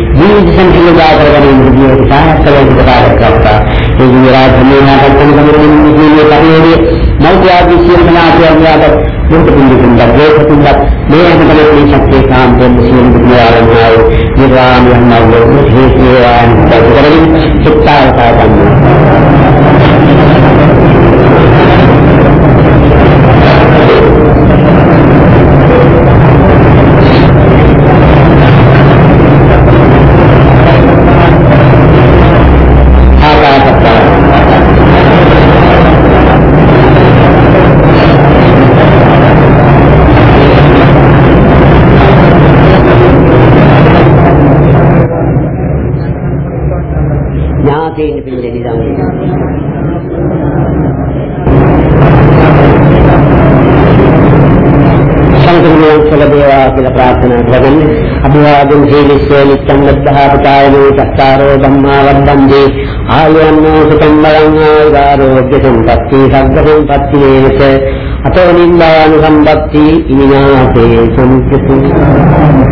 සාධනාවේ ස්ථානයේ අනිත් ස්ථානකට තපත කරගන්න ස්ථානකට අදිග්ගෝ සීල විදිරාජ නියාමයේ තිබෙන මොනවාද සත්‍යනාව දිවරාජුනි ආදී ආශිර්වාදයෙන් සම්පූර්ණ ලැබීමේ ජීවිත මේ මේ ක්‍රමේ මාර්ගයේ ගමන් කරමින් ජීවිත සංකල්පය කරගෙන ඉදිරියට සාර්ථකව උපකාර කරතා ඒ දිවරාජුනි ආදී සම්පූර්ණ ජීවිතයේ පරිවර්තනයේ මෞර්යාදී සියලු නාට්‍යයන්ට මුන්ට පිළිගන්න දේශතුන්ට මේ හැමතැනම මේ ශක්තිය කාන්තෙන් සියලු දුක්ඛයන්හාය නිර්වාණය යනවා හේතුවාන් කරමින් චිත්තාවතා ගන්නවා සංකල්පයන් සලබේවා කියලා ප්‍රාර්ථනා කරගෙන අභිවාදන් හේලිස්සේ නිච්ඡන් ලබ්ධාපතායනෝ චක්කාරෝ ධම්මා වද්දන්දී ආයන්නෝ සුතං බලං ආයුරෝග්‍ය සම්පත්ති සග්ග සම්පත්ති වේස අතෝ නින්දාන සම්පත්ති ඉනාතේ සම්පති